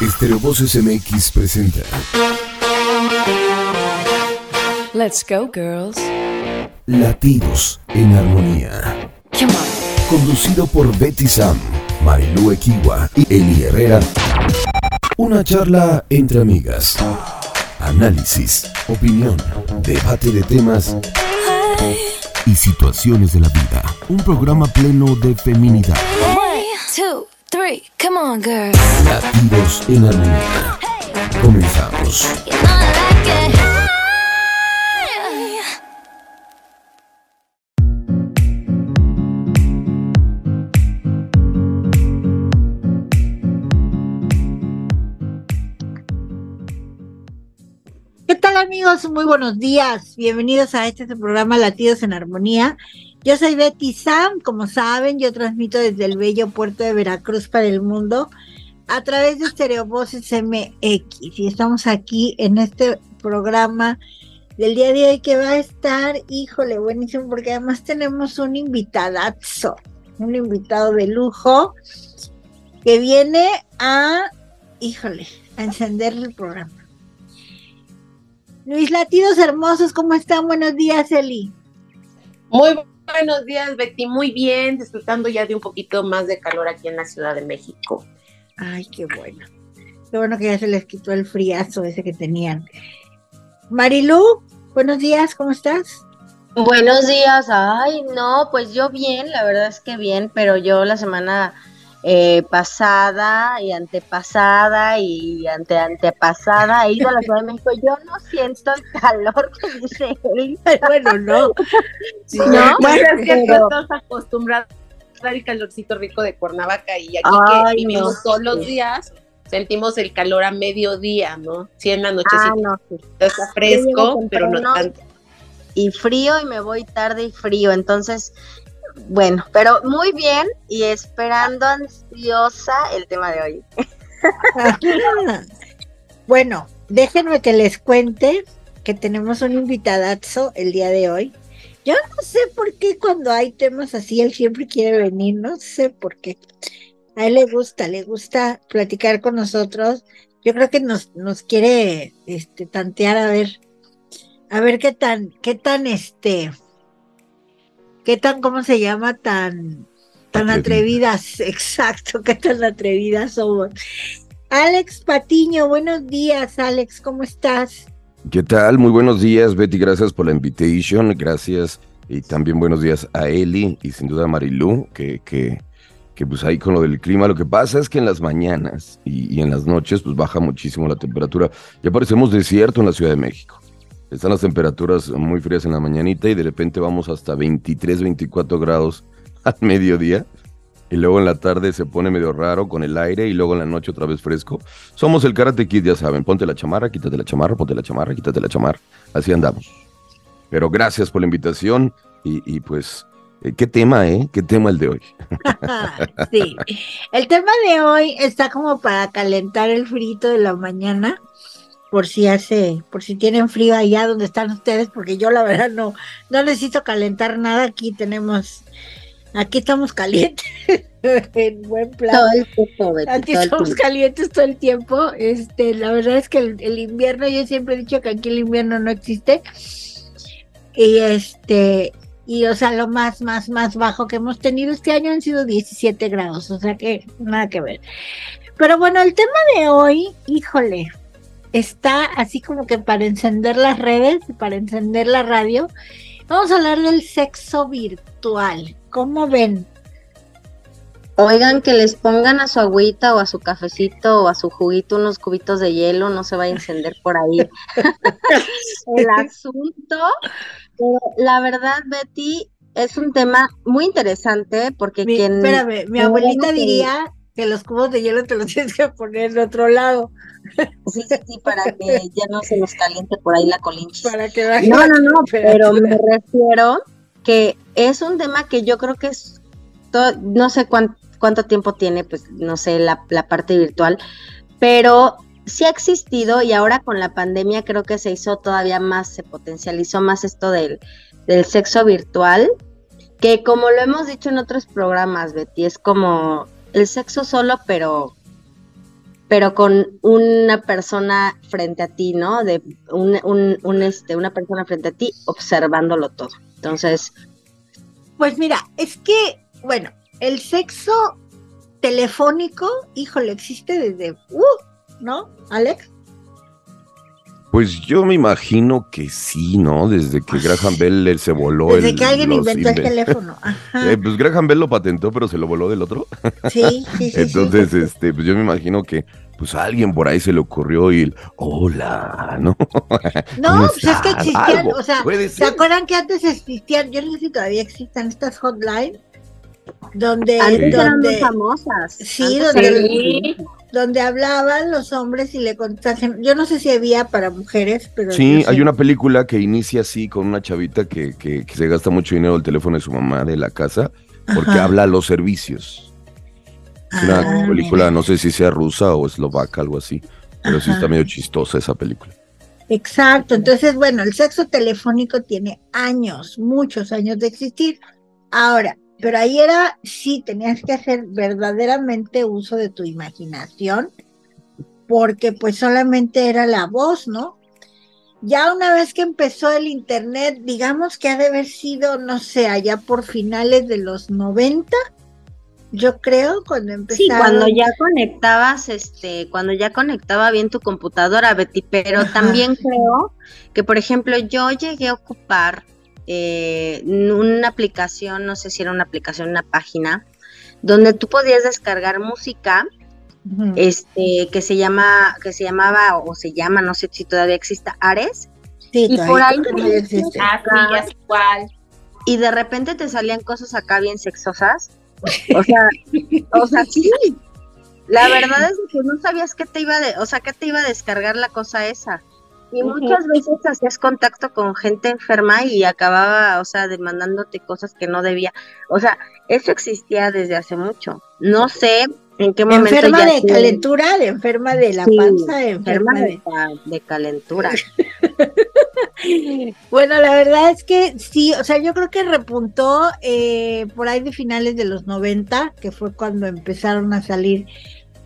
Estereo Voces MX presenta. Let's go, girls. Latidos en Armonía. Come on. Conducido por Betty Sam, Marilu Equiwa y Eli Herrera. Una charla entre amigas. Análisis, opinión, debate de temas y situaciones de la vida. Un programa pleno de feminidad. One, two, three. Come on, girls. Latidos en Armonía. Comenzamos. You know I like it. ¿Qué tal amigos? Muy buenos días. Bienvenidos a este programa Latidos en Armonía. Yo soy Betty Sam, como saben, yo transmito desde el bello puerto de Veracruz para el mundo a través de Stereo Voces MX y estamos aquí en este programa del día de hoy que va a estar, híjole, buenísimo porque además tenemos un invitadazo, un invitado de lujo que viene a, híjole, a encender el programa. Luis Latidos hermosos, ¿cómo están? Buenos días, Eli. Muy buenos días, Betty. Muy bien, disfrutando ya de un poquito más de calor aquí en la Ciudad de México. Ay, qué bueno. Qué bueno que ya se les quitó el friazo ese que tenían. Marilu, buenos días, ¿cómo estás? Buenos días, ay, no, pues yo bien, la verdad es que bien, pero yo la semana eh, pasada y antepasada y ante antepasada he ido a la Ciudad de México, yo no siento el calor que dice él. bueno, no. Sí, ¿No? Bueno, es que pero- estás acostumbrada al calorcito rico de Cuernavaca y aquí Ay, que vivimos no, todos los sí. días, sentimos el calor a mediodía, ¿no? Sí, en la nochecita Ah, no, sí. está fresco, pero no tanto. Y frío y me voy tarde y frío, entonces, bueno, pero muy bien y esperando ansiosa el tema de hoy. bueno, déjenme que les cuente que tenemos un invitadazo el día de hoy. Yo no sé por qué cuando hay temas así él siempre quiere venir, no sé por qué. A él le gusta, le gusta platicar con nosotros. Yo creo que nos, nos quiere este tantear a ver, a ver qué tan, qué tan este, qué tan, ¿cómo se llama? Tan, tan atrevidas, exacto, qué tan atrevidas somos. Alex Patiño, buenos días, Alex, ¿cómo estás? ¿Qué tal? Muy buenos días, Betty. Gracias por la invitation. Gracias. Y también buenos días a Eli y sin duda a Marilú, que, que, que pues ahí con lo del clima. Lo que pasa es que en las mañanas y, y en las noches pues baja muchísimo la temperatura. Ya parecemos desierto en la Ciudad de México. Están las temperaturas muy frías en la mañanita y de repente vamos hasta 23, 24 grados al mediodía. Y luego en la tarde se pone medio raro con el aire y luego en la noche otra vez fresco. Somos el Karate ya saben. Ponte la chamarra, quítate la chamarra, ponte la chamarra, quítate la chamarra. Así andamos. Pero gracias por la invitación y, y pues, eh, ¿qué tema, eh? ¿Qué tema el de hoy? sí. El tema de hoy está como para calentar el frito de la mañana, por si hace, por si tienen frío allá donde están ustedes, porque yo la verdad no, no necesito calentar nada. Aquí tenemos, aquí estamos calientes, en buen plan. Todo el tiempo, Betty, Aquí todo el estamos tiempo. calientes todo el tiempo. Este, la verdad es que el, el invierno, yo siempre he dicho que aquí el invierno no existe. Y este, y o sea, lo más, más, más bajo que hemos tenido este año han sido 17 grados, o sea que nada que ver. Pero bueno, el tema de hoy, híjole, está así como que para encender las redes, para encender la radio. Vamos a hablar del sexo virtual. ¿Cómo ven? Oigan, que les pongan a su agüita o a su cafecito o a su juguito unos cubitos de hielo, no se va a encender por ahí el asunto. Pero la verdad, Betty, es un tema muy interesante porque Mi, quien... espérame, mi abuelita diría que los cubos de hielo te los tienes que poner de otro lado Sí, sí, sí, para que ya no se nos caliente por ahí la colinchis. para que baje No, no, no, pero me refiero que es un tema que yo creo que es, no sé cuán- cuánto tiempo tiene, pues no sé, la, la parte virtual, pero sí ha existido y ahora con la pandemia creo que se hizo todavía más, se potencializó más esto del, del sexo virtual, que como lo hemos dicho en otros programas, Betty, es como el sexo solo, pero pero con una persona frente a ti, ¿no? De un, un, un, este, una persona frente a ti observándolo todo. Entonces, Pues mira, es que, bueno, el sexo telefónico, híjole, existe desde, uh, ¿no, Alex? Pues yo me imagino que sí, ¿no? Desde que Graham Bell se voló Desde el- que alguien inventó el teléfono. Ajá. Eh, pues Graham Bell lo patentó, pero se lo voló del otro. Sí, sí, sí. sí. Entonces, este, pues yo me imagino que pues a alguien por ahí se le ocurrió y el, hola, ¿no? No, ¿Cómo pues es que existían, o sea, ¿se acuerdan que antes existían, yo no sé si todavía existan estas hotlines, donde, antes eran muy donde, famosas. Sí, Antes donde- Sí. donde hablaban los hombres y le contaban, yo no sé si había para mujeres, pero Sí, hay sé. una película que inicia así con una chavita que, que- que se gasta mucho dinero el teléfono de su mamá de la casa porque Ajá. habla a los servicios. Es una Ah, película, mira. no sé si sea rusa o eslovaca, algo así, pero sí está medio chistosa esa película. Exacto, entonces, bueno, el sexo telefónico tiene años, muchos años de existir. Ahora, pero ahí era, sí, tenías que hacer verdaderamente uso de tu imaginación, porque pues solamente era la voz, ¿no? Ya una vez que empezó el Internet, digamos que ha de haber sido, no sé, allá por finales de los 90, yo creo, cuando empezaron. Sí, cuando ya conectabas, este, cuando ya conectaba bien tu computadora, Betty, pero Ajá. también creo que, por ejemplo, yo llegué a ocupar eh, una aplicación, no sé si era una aplicación, una página, donde tú podías descargar música, este, que se llama, que se llamaba o se llama, no sé si todavía exista, Ares, Sí, y por ahí existe. Ah, sé cuál. y de repente te salían cosas acá bien sexosas. O sea, o sea, sí. La verdad es que no sabías qué te iba de, o sea, qué te iba a descargar la cosa esa. Y muchas veces hacías contacto con gente enferma y acababa, o sea, demandándote cosas que no debía. O sea, eso existía desde hace mucho. No sé en qué momento Enferma ya de calentura, de enferma de la Sí, panza, enferma enferma de, de calentura. Bueno, la verdad es que sí, o sea, yo creo que repuntó eh, por ahí de finales de los 90, que fue cuando empezaron a salir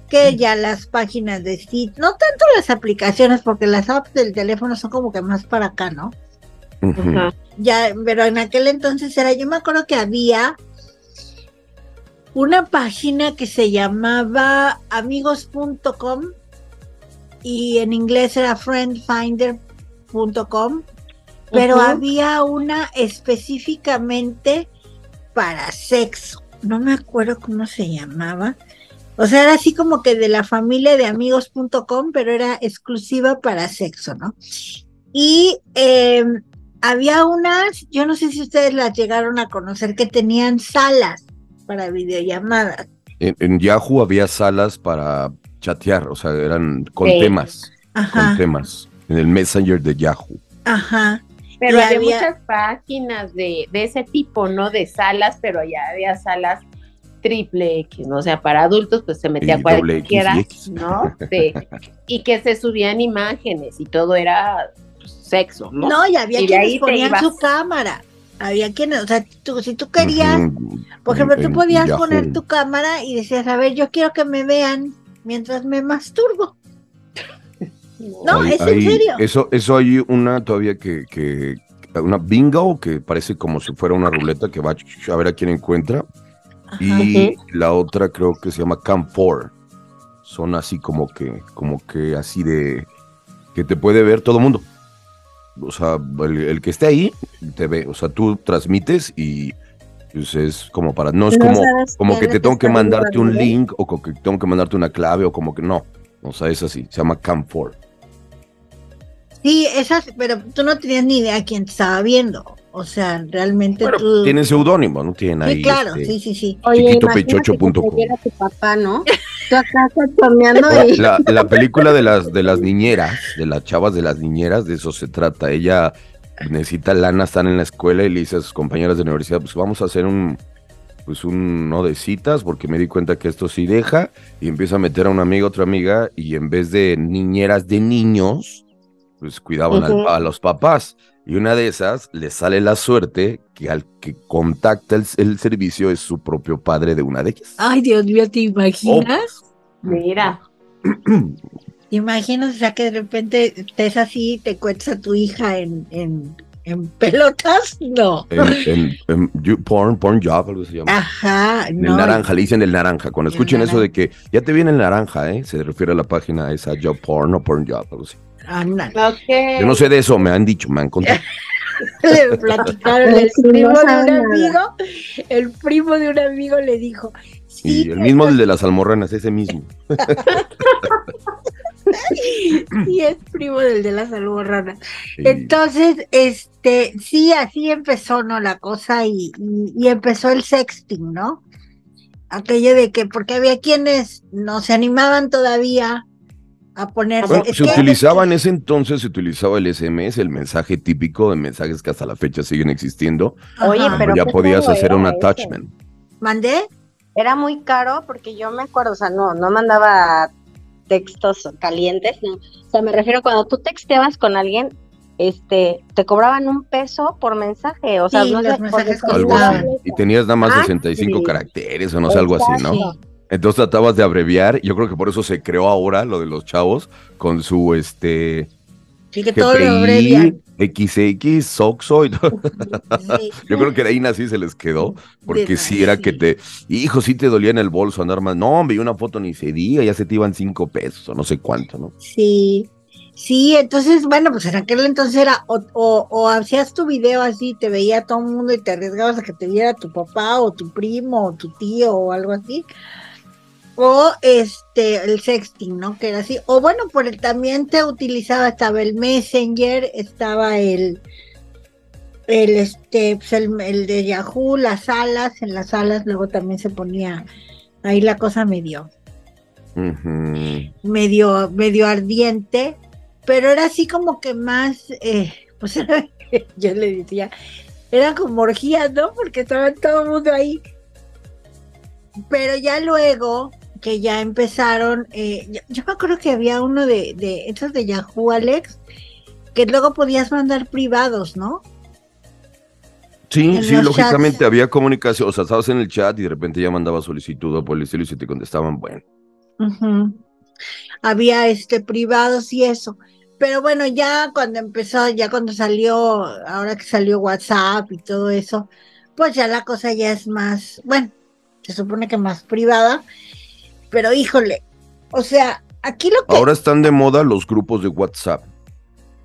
que ya las páginas de sitio, no tanto las aplicaciones, porque las apps del teléfono son como que más para acá, ¿no? Ya, pero en aquel entonces era, yo me acuerdo que había una página que se llamaba amigos.com y en inglés era friendfinder.com, pero Ujú. había una específicamente para sexo. No me acuerdo cómo se llamaba. O sea, era así como que de la familia de amigos.com, pero era exclusiva para sexo, ¿no? Y eh, había unas, yo no sé si ustedes las llegaron a conocer, que tenían salas para videollamadas. En, en Yahoo había salas para chatear, o sea, eran con Sí. temas, con temas, en el Messenger de Yahoo. ajá. Pero Y había- muchas páginas de, de ese tipo, ¿no? De salas, pero ya había salas triple X, ¿no? O sea, para adultos, pues se metía Y cualquiera, X. ¿no? Sí. y que se subían imágenes y todo era pues, sexo, ¿no? No, y había Y quienes ponían su cámara. Había quienes, o sea, tú, si tú querías, por ejemplo, en- tú podías Yahoo. poner tu cámara y decías, a ver, yo quiero que me vean mientras me masturbo. No, Hay- es en serio. Eso, eso hay una todavía que, que, una bingo que parece como si fuera una ruleta que va a ver a quién encuentra. Ajá. Y la otra creo que se llama Camp 4. Son así como que, como que así de que te puede ver todo el mundo. O sea, el, el que esté ahí te ve. O sea, tú transmites y pues, es como para. No es No como, como que te tengo que mandarte un link o como que tengo que mandarte una clave o como que no. O sea, es así. Se llama Camp 4. Sí, esas, pero tú no tenías ni idea quién te estaba viendo. O sea, realmente Bueno, tú. tienen seudónimo, ¿no? Tienen ahí. Sí, claro, este, sí, sí, sí. Oye, viera tu papá, ¿no? Tú acá y... La, la película de las, de las niñeras, de las chavas de las niñeras, de eso se trata. Ella necesita lana, están en la escuela y le dice a sus compañeras de la universidad, pues vamos a hacer un, pues un, no de citas, porque me di cuenta que esto sí deja, y empieza a meter a una amiga, otra amiga, y en vez de niñeras de niños, pues cuidaban al- a los papás. Y una de esas le sale la suerte que al que contacta el, el servicio es su propio padre de una de ellas. Ay, Dios mío, ¿te imaginas? Mira, ¿Te imaginas? O sea, que de repente estés así y te cuentas a tu hija en, en, en pelotas. No. En, en- en you- porn, porn job, algo se llama. Ajá, En no. el naranja, le dicen el naranja. Cuando El escuchen eso de que ya te viene el naranja, ¿eh? Se refiere a la página esa job porn o porn job, algo así. Yo no sé de eso, me han dicho, me han contado. Le platicaron el primo de un amigo. El primo de un amigo le dijo. Sí, Y el mismo el de las almorranas, ese mismo. sí es primo del de las alborranas. Y- Entonces, este, sí, así empezó, ¿no? La cosa y, y, y empezó el sexting, ¿no? Aquello de que, porque había quienes no se animaban todavía a poner. Bueno, se utilizaba en ese entonces, se utilizaba el SMS, el mensaje típico de mensajes que hasta la fecha siguen existiendo. Oye, pero ya podías hacer un attachment. ¿Mandé? Era muy caro porque yo me acuerdo, o sea, no, no mandaba textos calientes, no. O sea, me refiero cuando tú texteabas con alguien, este, te cobraban un peso por mensaje, o sea, Sí, no los sé, mensajes Algo así. Y tenías nada más Ah, 65 sí. caracteres o no sé, algo así, ¿no? Entonces tratabas de abreviar. Yo creo que por eso se creó ahora lo de los chavos con su este Sí, que todo lo abrevian. XX, SOXO y todo. Sí. Yo creo que de ahí así se les quedó, porque De sí era sí. que te, hijo, sí te dolía en el bolso andar más. No, hombre, una foto ni se diga, ya se te iban cinco pesos o no sé cuánto, ¿no? Sí, sí, entonces, bueno, pues en aquel entonces era o, o, o hacías tu video así, te veía todo el mundo y te arriesgabas a que te viera tu papá o tu primo o tu tío o algo así. O este, el sexting, ¿no? Que era así. O bueno, por el también te utilizaba, estaba el Messenger, estaba el, el este, pues el, el de Yahoo, las alas, en las alas luego también se ponía ahí la cosa medio medio, medio ardiente, pero era así como que más, eh, pues yo le decía, era como orgía, ¿no? Porque estaba todo el mundo ahí. Pero ya luego que ya empezaron, eh, yo, yo me acuerdo que había uno de, de estos de Yahoo, Alex, que luego podías mandar privados, ¿no? Sí, En sí, lógicamente chats. había comunicación, o sea, estabas en el chat y de repente ya mandabas solicitud o por el estilo y se te contestaban, bueno. Había este privados y eso. Pero bueno, ya cuando empezó, ya cuando salió, ahora que salió WhatsApp y todo eso, pues ya la cosa ya es más, bueno, se supone que más privada, pero híjole, o sea, aquí lo que Ahora están de moda los grupos de WhatsApp.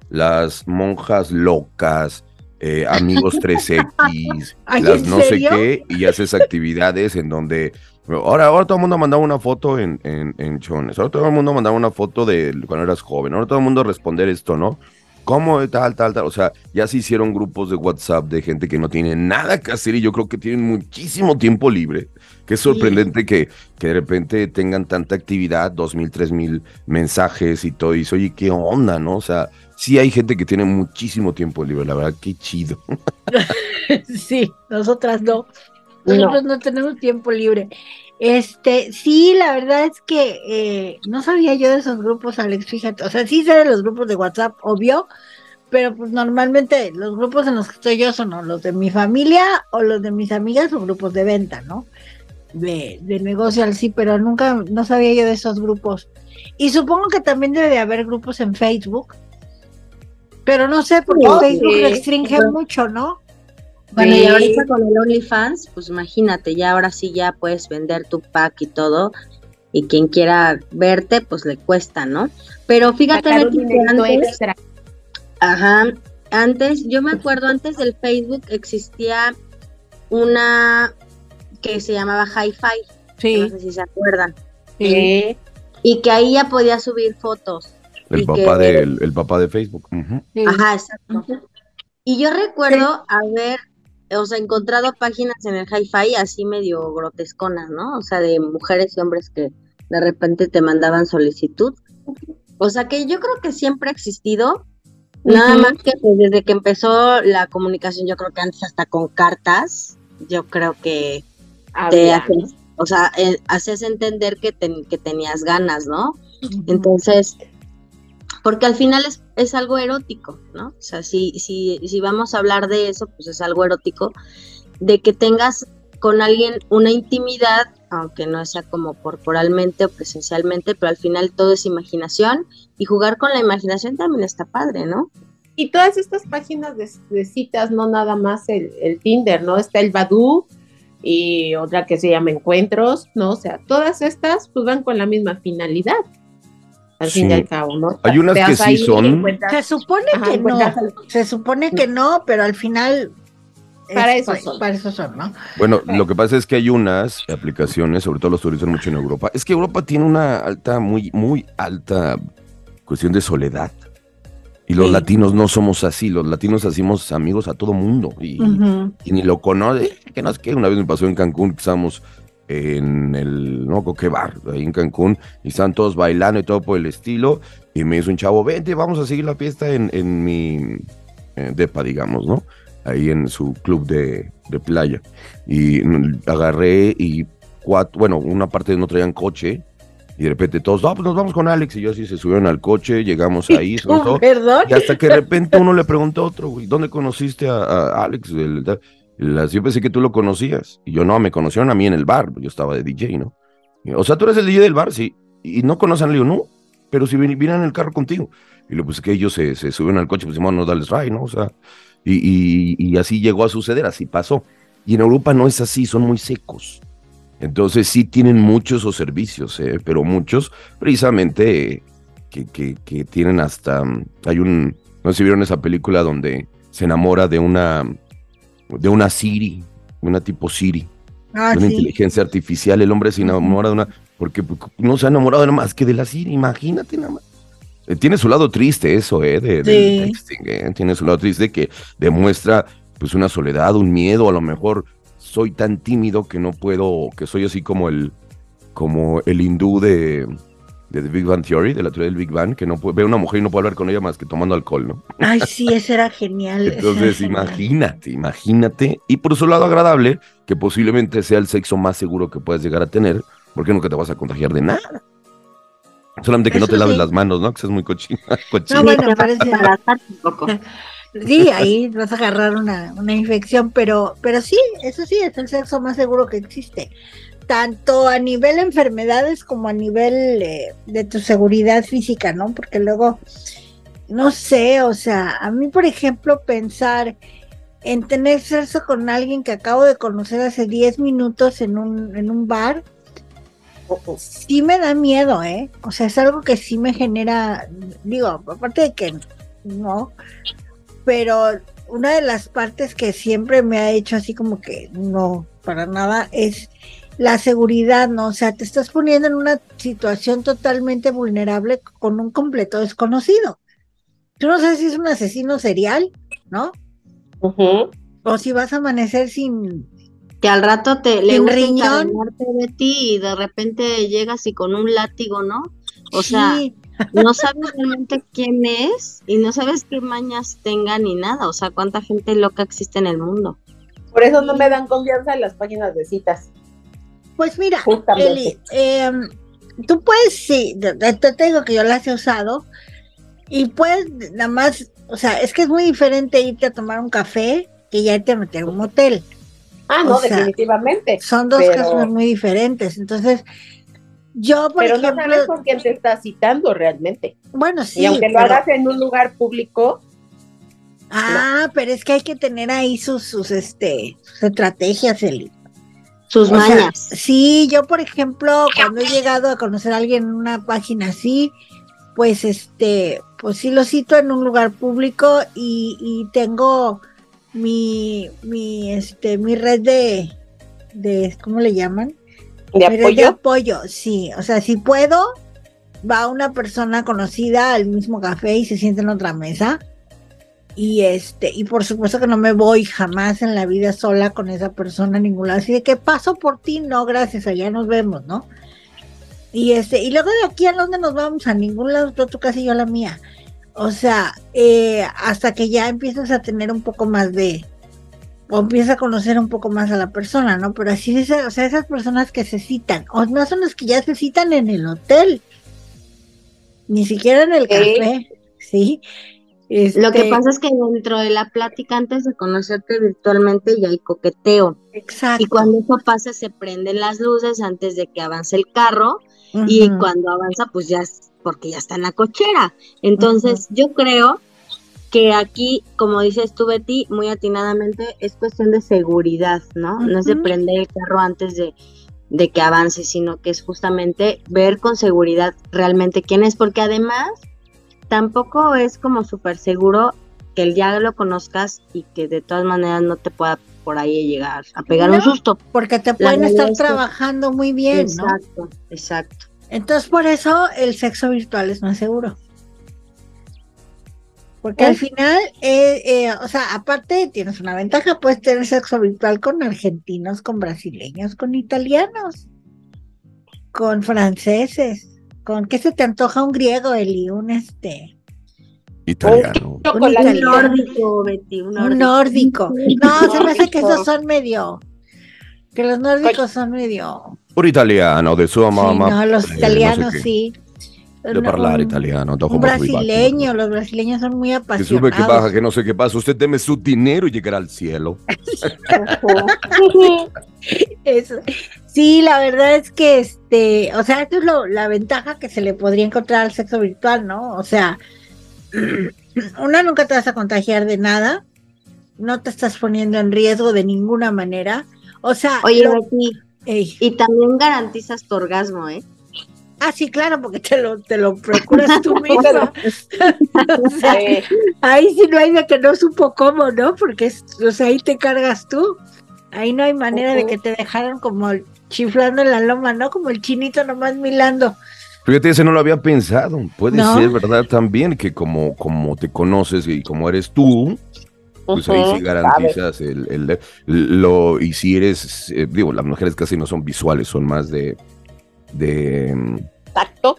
Las monjas locas, eh, amigos 3X, Ay, las ¿en no sé qué, y haces actividades en donde. Ahora, ahora todo el mundo mandaba una foto en, en, en Chones, ahora todo el mundo mandaba una foto de cuando eras joven, ahora todo el mundo responder esto, ¿no? ¿Cómo? Tal, tal, tal. O sea, ya se hicieron grupos de WhatsApp de gente que no tiene nada que hacer y yo creo que tienen muchísimo tiempo libre. Que es sorprendente que, que de repente tengan tanta actividad, dos mil, tres mil mensajes y todo. Y dices, oye, ¿qué onda, no? O sea, sí hay gente que tiene muchísimo tiempo libre, la verdad, qué chido. sí, nosotras no. Nosotros no. tenemos tiempo libre. Este, sí, la verdad es que eh, no sabía yo de esos grupos, Alex, fíjate. O sea, sí sé de los grupos de WhatsApp, obvio, pero pues normalmente los grupos en los que estoy yo son o los de mi familia o los de mis amigas o grupos de venta, ¿no? De, de negocio al sí, pero nunca, no sabía yo de esos grupos. Y supongo que también debe de haber grupos en Facebook, pero no sé, porque Sí, Facebook sí. restringe mucho, ¿no? Bueno, y ahorita con el OnlyFans, pues imagínate, ya ahora sí ya puedes vender tu pack y todo, y quien quiera verte, pues le cuesta, ¿no? Pero fíjate, Betty, antes, extra. ajá, antes, yo me acuerdo, antes del Facebook existía una que se llamaba Hi-Fi, no sé si se acuerdan, Sí. y que ahí ya podía subir fotos. El papá, que- del, el papá de Facebook. Sí. Ajá, exacto. Y yo recuerdo haber, o sea, encontrado páginas en el hi-fi así medio grotesconas, ¿no? O sea, de mujeres y hombres que de repente te mandaban solicitud. O sea, que yo creo que siempre ha existido, nada más que pues, desde que empezó la comunicación, yo creo que antes hasta con cartas, yo creo que te hacías, o sea, eh, hacías entender que, que tenías ganas, ¿no? Entonces, porque al final es, es algo erótico, ¿no? O sea, si, si, si vamos a hablar de eso, pues es algo erótico, de que tengas con alguien una intimidad, aunque no sea como corporalmente o presencialmente, pero al final todo es imaginación y jugar con la imaginación también está padre, ¿no? Y todas estas páginas de, de citas, no nada más el, el Tinder, ¿no? Está el Badoo y otra que se llama Encuentros, ¿no? O sea, todas estas pues van con la misma finalidad. Al fin y al cabo, ¿no? Hay unas que sí son- Se supone Ajá, que no, al- se supone que no, pero al final Para es eso son. para eso son, ¿no? Bueno, lo que pasa es que hay unas aplicaciones, sobre todo los turistas mucho en Europa. Es que Europa tiene una alta, muy, muy alta cuestión de soledad. Y los Sí. latinos no somos así. Los latinos hacemos amigos a todo mundo. Y, ni lo conoce. Que no es que una vez me pasó en Cancún, que estábamos en el, no qué bar, ahí en Cancún, y estaban todos bailando y todo por el estilo. Y me dice un chavo, vente, vamos a seguir la fiesta en, en mi eh, depa, digamos, ¿no? Ahí en su club de, de playa. Y agarré y cuatro, bueno, una parte no traían coche. Y de repente todos, no, pues nos vamos con Alex. Y yo así se subieron al coche, llegamos ahí, se nos todo. Perdón. Y hasta que de repente uno le preguntó a otro, güey, ¿dónde conociste a, a Alex? El- el- las- yo pensé que tú lo conocías. Y yo no, me conocieron a mí en el bar. Yo estaba de DJ, ¿no? Y, o sea, tú eres el DJ del bar, sí. Y no conocen, le digo, no. Pero si vienen en el carro contigo. Y le pues que ellos se, se suben al coche, pues decimos, no, dales ride, ¿no? O sea, y, y- y así llegó a suceder, así pasó. Y en Europa no es así, son muy secos. Entonces sí tienen muchos esos servicios, ¿eh? pero muchos precisamente eh, que, que- que tienen hasta... mm, Hay un... No sé si vieron esa película donde se enamora de una... De una Siri, una tipo Siri, Ah, una sí. inteligencia artificial. El hombre se enamora de una... Porque no se ha enamorado nada más que de la Siri, imagínate nada más. Eh, Tiene su lado triste eso, ¿eh? De, del texting, ¿eh? Tiene su lado triste que demuestra pues una soledad, un miedo, a lo mejor soy tan tímido que no puedo, que soy así como el, como el hindú de, de The Big Bang Theory, de la teoría del Big Bang, que no puede, ve a una mujer y no puede hablar con ella más que tomando alcohol, ¿no? Ay, sí, ese era genial. era Entonces, genial. imagínate, imagínate. Y por su lado agradable, que posiblemente sea el sexo más seguro que puedas llegar a tener, porque nunca te vas a contagiar de nada. Solamente que no Eso te laves sí. las manos, ¿no? Que seas muy cochina. cochina. No, bueno, parece- embarazar tampoco. Sí, ahí vas a agarrar una, una infección, pero, pero sí, eso sí, es el sexo más seguro que existe. Tanto a nivel enfermedades como a nivel eh, de tu seguridad física, ¿no? Porque luego, no sé, o sea, a mí, por ejemplo, pensar en tener sexo con alguien que acabo de conocer hace 10 minutos en un, en un bar, sí me da miedo, ¿eh? O sea, es algo que sí me genera, digo, aparte de que no, pero una de las partes que siempre me ha hecho así como que no, para nada, es la seguridad, ¿no? O sea, te estás poniendo en una situación totalmente vulnerable con un completo desconocido. Tú no sabes si es un asesino serial, ¿no? O si vas a amanecer sin... Que al rato te le riñón. de ti y de repente llegas y con un látigo, ¿no? O sea, Sí, no sabes realmente quién es y no sabes qué mañas tenga ni nada. O sea, cuánta gente loca existe en el mundo. Por eso no me dan confianza en las páginas de citas. pues mira, Justamente. Eli, em, tú puedes, sí, te, te- te digo que yo las he usado y puedes nada más, o sea, es que es muy diferente irte a tomar un café que ya irte a meter a un motel. Ah, no, O sea, definitivamente. Son dos Pero- casos muy diferentes. Entonces, yo, por Pero no sabes con quién te estás citando realmente. bueno, sí, y aunque lo pero- hagas en un lugar público, ah, pero es que hay que tener ahí sus, sus, este, sus estrategias, Eli. Sus O sea, mañas. sí, yo por ejemplo, cuando he llegado a conocer a alguien en una página así, pues este, pues sí lo cito en un lugar público y, y tengo mi, mi, este, mi red de, de, ¿cómo le llaman? De Mi red de apoyo. apoyo, sí, o sea, si puedo, va una persona conocida al mismo café y se sienta en otra mesa. Y este, y por supuesto que no me voy jamás en la vida sola con esa persona a ningún lado. Así de que paso por ti, no, gracias, allá nos vemos, ¿no? Y este, y luego de aquí a dónde nos vamos, a ningún lado, tú y yo la mía. O sea, eh, hasta que ya empiezas a tener un poco más de, o empiezas a conocer un poco más a la persona, ¿no? Pero así, esa- o sea, esas personas que se citan, o no son las que ya se citan en el hotel, ni siquiera en el café. ¿sí? Lo que Este, pasa es que dentro de la plática, antes de conocerte virtualmente, ya hay coqueteo. Exacto. Y cuando eso pasa, se prenden las luces antes de que avance el carro. Y cuando avanza, pues ya es porque ya está en la cochera. Entonces, yo creo que aquí, como dices tú, Betty, muy atinadamente, es cuestión de seguridad, ¿no? No es de prender el carro antes de, de que avance, sino que es justamente ver con seguridad realmente quién es, porque además tampoco es como súper seguro que el ya lo conozcas y que de todas maneras no te pueda por ahí llegar a pegar un susto. Porque te La pueden estar trabajando muy bien, ¿no? exacto, exacto. Entonces, por eso el sexo virtual es más seguro. Porque al final, eh, eh, o sea, aparte tienes una ventaja, puedes tener sexo virtual con argentinos, con brasileños, con italianos, con franceses, con qué se te antoja un griego, Eli, un este, Italiano. Un italiano. nórdico, Betty, un un nórdico. nórdico. No, se me hace que esos son medio, que los nórdicos son medio, Un italiano de sua sí, mamma. no, los eh, no sé italianos sí. De un- italiano. Un brasileño, los brasileños son muy Que sube, apasionados. que baja, que no sé qué pasa. Usted deme su dinero y llegará al cielo. Eso. Sí, la verdad es que este, o sea, esto es lo, la ventaja que se le podría encontrar al sexo virtual, ¿no? O sea, una nunca te vas a contagiar de nada, no te estás poniendo en riesgo de ninguna manera. O sea, Oye, lo- Betty, y también garantizas tu orgasmo, ¿eh? Ah, sí, claro, porque te lo, te lo procuras tú misma. o sea, Eh, ahí sí no hay de que no supo cómo, ¿no? Porque es- o sea, ahí te cargas tú. Ahí no hay manera de que te dejaran como chiflando en la loma, ¿no? Como el chinito nomás milando. Fíjate, ese no lo había pensado. Puede No. ser, ¿verdad? También que como, como te conoces y como eres tú, pues ahí sí garantizas el, el- lo y si eres, eh, digo, las mujeres casi no son visuales, son más de de, Tacto.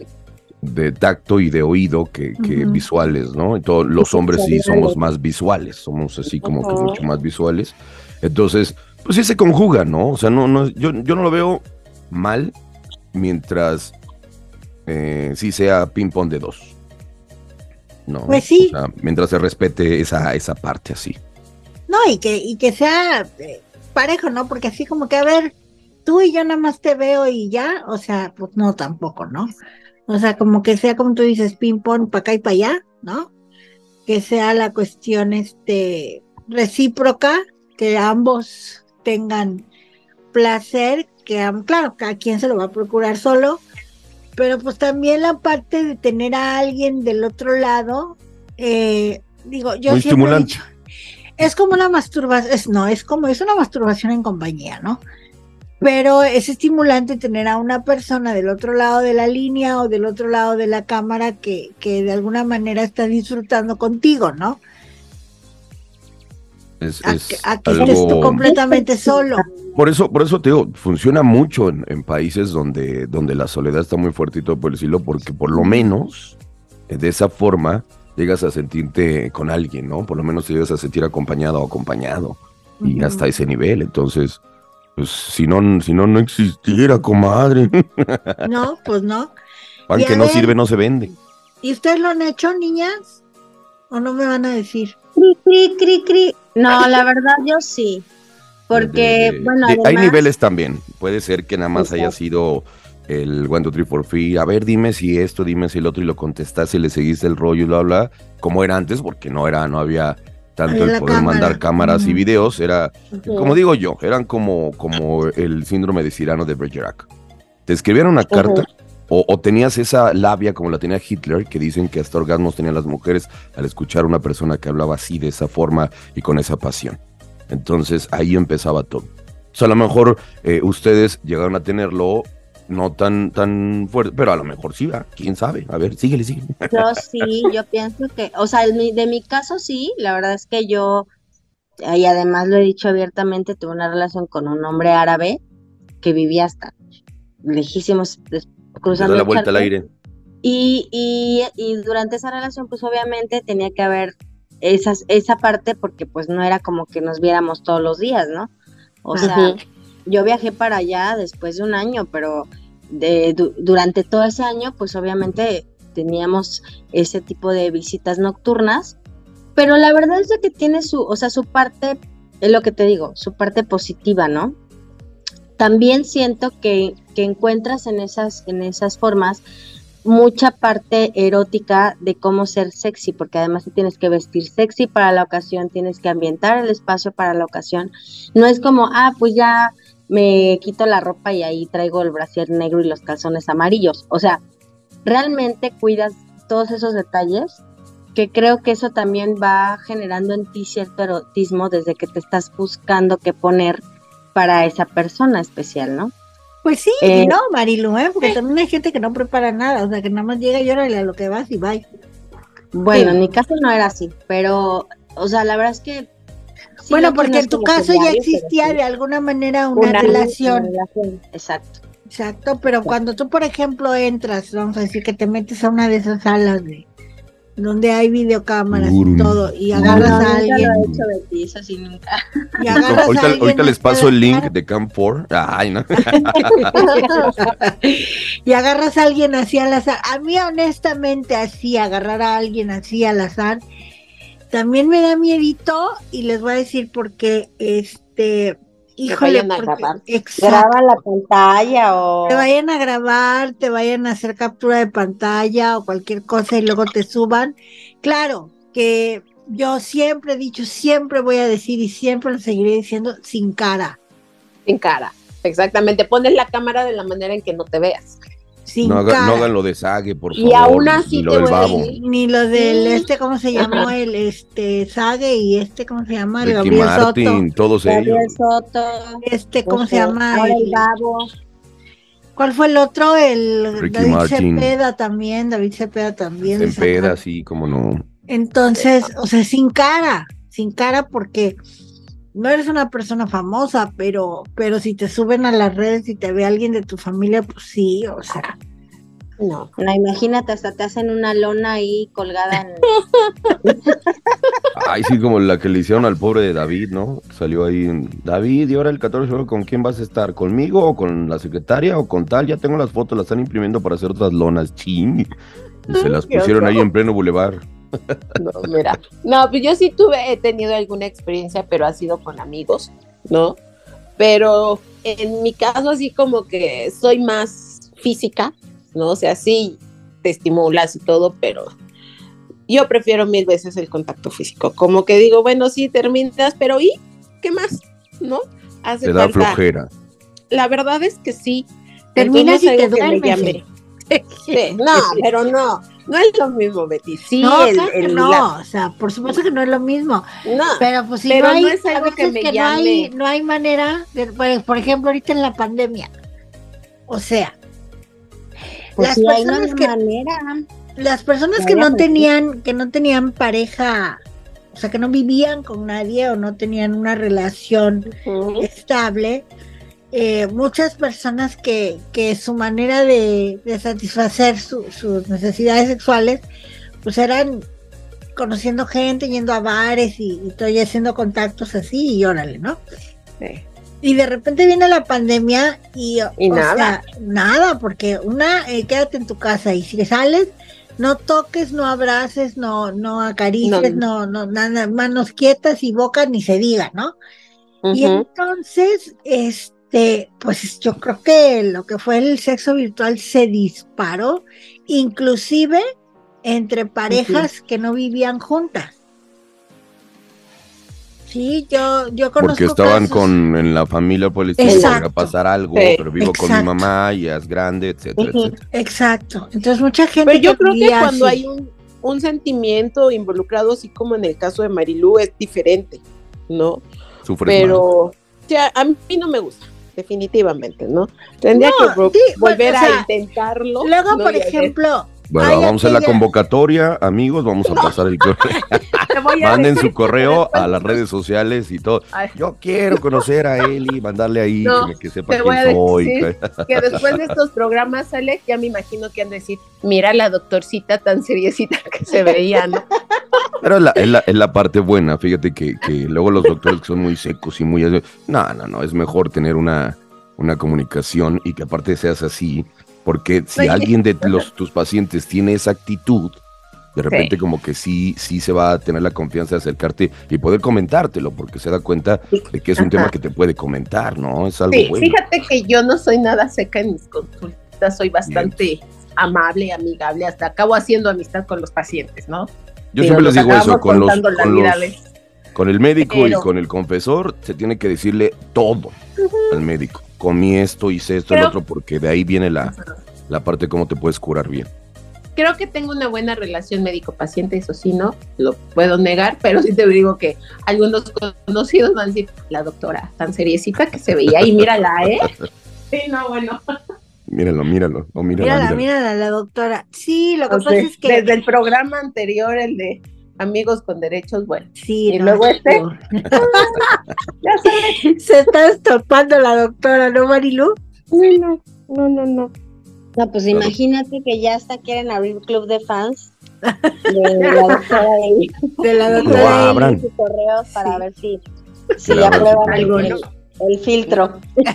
de tacto y de oído que, que visuales, ¿no? Entonces, los hombres sí somos más visuales, somos así como que mucho más visuales. Entonces, pues sí se conjuga, ¿no? O sea, no, no, yo, yo no lo veo mal mientras eh, sí sea ping-pong de dos. No, Pues sí. o sea, mientras se respete esa, esa parte así. No, y que, y que sea eh, parejo, ¿no? Porque así como que, a ver, tú y yo nada más te veo y ya, o sea, pues no tampoco, ¿no? O sea, como que sea como tú dices, ping pong para acá y para allá, ¿no? Que sea la cuestión este recíproca, que ambos tengan placer, que claro, cada quien se lo va a procurar solo, pero pues también la parte de tener a alguien del otro lado, eh, digo, yo Muy siempre he dicho, es como una masturbación, es, no, es como, es una masturbación en compañía, ¿no? Pero es estimulante tener a una persona del otro lado de la línea o del otro lado de la cámara que, que de alguna manera está disfrutando contigo, ¿no? Es, A, es que- a que estés tú algo- completamente solo. Por eso, por eso te digo, funciona mucho en, en países donde, donde la soledad está muy fuerte y todo por decirlo, porque por lo menos eh, de esa forma llegas a sentirte con alguien, ¿no? Por lo menos te llegas a sentir acompañado o acompañado. Y hasta ese nivel. Entonces, pues si no, si no, no existiera, comadre. No, pues no. Pan Y que no ver- sirve, no se vende. ¿Y ustedes lo han hecho, niñas? ¿O no me van a decir? Cri, cri, cri, cri. No, la verdad yo sí. Porque, De- de- bueno, de- hay además- niveles también. Puede ser que nada más haya sido el one, two, three, four, free. A ver, dime si esto, dime si el otro, y lo contestaste y le seguiste el rollo y bla, bla, como era antes, porque no era, no había tanto el poder cámara. mandar cámaras y videos. Era, como digo yo, eran como, como el síndrome de Cirano de Bergerac. Te escribían una carta. O, o tenías esa labia como la tenía Hitler, que dicen que hasta orgasmos tenían las mujeres al escuchar a una persona que hablaba así, de esa forma y con esa pasión. Entonces ahí empezaba todo. O sea, a lo mejor eh, ustedes llegaron a tenerlo no tan, tan fuerte, pero a lo mejor sí, ¿verdad? quién sabe. A ver, síguele, síguele. Yo sí, yo pienso que, o sea, en mi- de mi caso sí, la verdad es que yo, y además lo he dicho abiertamente, tuve una relación con un hombre árabe que vivía hasta lejísimos, cruzando la el vuelta al aire. Y, y, y durante esa relación, pues obviamente tenía que haber esas, esa parte porque pues no era como que nos viéramos todos los días, ¿no? O sea. Yo viajé para allá después de un año, pero de, du- durante todo ese año, pues obviamente teníamos ese tipo de visitas nocturnas, pero la verdad es que tiene su, o sea, su parte, es lo que te digo, su parte positiva, ¿no? También siento que, que encuentras en esas, en esas formas mucha parte erótica de cómo ser sexy, porque además te tienes que vestir sexy para la ocasión, tienes que ambientar el espacio para la ocasión. No es como, ah, pues ya me quito la ropa y ahí traigo el brasier negro y los calzones amarillos. O sea, realmente cuidas todos esos detalles que creo que eso también va generando en ti cierto erotismo desde que te estás buscando qué poner para esa persona especial, ¿no? Pues sí, Eh, no, Marilu, ¿eh? porque también hay gente que no prepara nada, o sea, que nada más llega y órale a lo que vas y bye. Bueno, Sí. en mi caso no era así, pero, o sea, la verdad es que... bueno, lo porque en tu caso ya existía sí. de alguna manera una, Una relación. Exacto. Exacto, pero cuando tú, por ejemplo, entras, vamos a decir que te metes a una de esas salas de donde hay videocámaras y todo, y agarras no, a nunca alguien, lo he hecho de ti, eso sí, nunca. y agarras a Ahorita, alguien ahorita les paso el link de Camp 4. Ay, no. y agarras a alguien así al azar. A mí, honestamente, así, agarrar a alguien así al azar, también me da miedito, y les voy a decir por qué, este, híjole, vayan a porque- grabar. exacto. Graban la pantalla o... te vayan a grabar, te vayan a hacer captura de pantalla o cualquier cosa y luego te suban. Claro que yo siempre he dicho, siempre voy a decir y siempre lo seguiré diciendo sin cara, Sin cara. Exactamente. Pones la cámara de la manera en que no te veas. Sin No, haga- cara. no hagan lo de Sage, por Y favor. aún así ni lo te del voy a babo. decir- Ni lo del este, ¿cómo se llamó? El este Sage y este, ¿cómo se llama? El Ricky Gabriel Martin, Soto. todos ellos. Gabriel Soto. Este, ¿cómo no se llama? El babo. ¿Cuál fue el otro? El Ricky David Martin. Cepeda también, David Cepeda también. En sacaron- peda, sí, como no. Entonces, o sea, sin cara, sin cara porque no eres una persona famosa, pero, pero si te suben a las redes y te ve alguien de tu familia, pues sí, o sea, No. No, imagínate, hasta te hacen una lona ahí colgada en... Ay, sí, como la que le hicieron al pobre de David, ¿no? Salió ahí, en, David, y ahora el 14 de febrero, ¿con quién vas a estar? ¿Conmigo o con la secretaria o con tal? Ya tengo las fotos, las están imprimiendo para hacer otras lonas, ching. Y se las pusieron ahí en pleno bulevar. No, mira. No, pues yo sí tuve, he tenido alguna experiencia, pero ha sido con amigos, ¿no? Pero en mi caso, así como que soy más física, ¿no? O sea, sí te estimulas y todo, pero yo prefiero mil veces el contacto físico. Como que digo, bueno, sí terminas, pero ¿y qué más? ¿no? Hace Te da falta- flojera. La verdad es que sí. Terminas Entonces, y te duermes. Sí, no, pero no, no es lo mismo, Betty. Sí, no, el, claro que el- no, la- o sea, por supuesto que no es lo mismo, no, pero pues si Pero no hay, no es a algo que me no hay, llame. no hay manera, de, por, por ejemplo, ahorita en la pandemia, o sea, Pues Las hay personas que- manera. las personas No que no tenían, que no tenían pareja, o sea, que no vivían con nadie o no tenían una relación estable, eh, muchas personas que, que su manera de, de satisfacer su- sus necesidades sexuales, pues eran conociendo gente, yendo a bares y, y todo, y haciendo contactos así, y órale, ¿no? Sí. Y de repente viene la pandemia y, Y o nada. sea, nada, porque una, eh, quédate en tu casa y si sales, no toques, no abraces, no, no acaricies, no, no, nada, manos quietas y boca ni se diga, ¿no? Y entonces, este, pues yo creo que lo que fue el sexo virtual se disparó, inclusive entre parejas que no vivían juntas. Sí, yo, yo conozco Porque estaban casos- con en la familia Exacto. podría pasar algo, Sí, pero vivo con mi mamá y es grande, etcétera, etcétera. Exacto. Entonces mucha gente. Pero yo creo que cuando así. hay un, un sentimiento involucrado, así como en el caso de Marilú, es diferente, ¿no? Sufres más. Pero o sea, a mí no me gusta, definitivamente, ¿no? Tendría No, que vo- sí, bueno, volver o a sea, intentarlo. Luego, ¿no? por ejemplo, Bueno, vamos a la convocatoria, amigos, vamos a pasar el correo. Manden su correo a las redes sociales y todo. Ay. Yo quiero conocer a Eli, mandarle ahí No, que, sepa quién a soy. que después de estos programas, Alex, ya me imagino que han de decir, mira la doctorcita tan seriecita que se veía, ¿no? Pero es la, es, la, es la parte buena, fíjate que, que luego los doctores que son muy secos y muy... No, no, no, es mejor tener una, una comunicación y que aparte seas así Porque si Oye. alguien de los, tus pacientes tiene esa actitud, de repente como que sí, sí se va a tener la confianza de acercarte y poder comentártelo, porque se da cuenta de que es un tema que te puede comentar, ¿no? Es algo Sí, bueno. fíjate que yo no soy nada seca en mis consultas, soy bastante amable, amigable, hasta acabo haciendo amistad con los pacientes, ¿no? Yo siempre les digo eso, con los, con, los- el médico Pero- y con el confesor, se tiene que decirle todo al médico. Comí esto, hice esto, el Creo- otro, porque de ahí viene la, la parte de cómo te puedes curar bien. Creo que tengo una buena relación médico-paciente, eso sí, no lo puedo negar, pero sí te digo que algunos conocidos van a decir, la doctora tan seriecita que se veía y mírala, ¿eh? Sí, no, bueno. Míralo, míralo, míralo, Mírala, míralo. mírala, la doctora. Sí, lo que O pasa sea, es que. Desde el programa anterior, el de Amigos con Derechos, bueno, Sí, y no, luego este. no. ya sabes. Se está estopando la doctora, ¿no, Marilu? No, no, no, no. No, pues imagínate que ya hasta quieren abrir club de fans de la doctora Eli. De la doctora. abran. sus correos para Sí. ver si, si su aprueban el, filtro.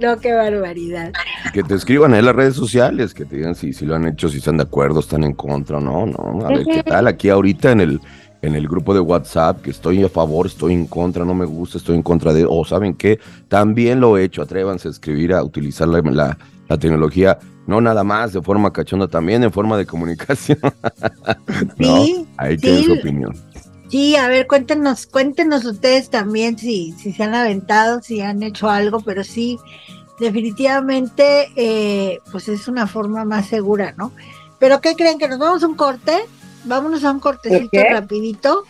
No, qué barbaridad. Que te escriban en las redes sociales, que te digan si, si lo han hecho, si están de acuerdo, están en contra o no, no. A ver qué tal. Aquí ahorita en el, en el grupo de WhatsApp, que estoy a favor, estoy en contra, no me gusta, estoy en contra de. O saben qué, también lo he hecho. Atrévanse a escribir, a utilizar la, la- la tecnología, no nada más de forma cachonda, también en forma de comunicación. no, Sí, sí. su opinión. Sí, a ver, cuéntenos, cuéntenos ustedes también si, si se han aventado, si han hecho algo, pero sí, definitivamente, eh, pues es una forma más segura, ¿no? Pero ¿qué creen? Que nos vamos a un corte, vámonos a un cortecito qué? rapidito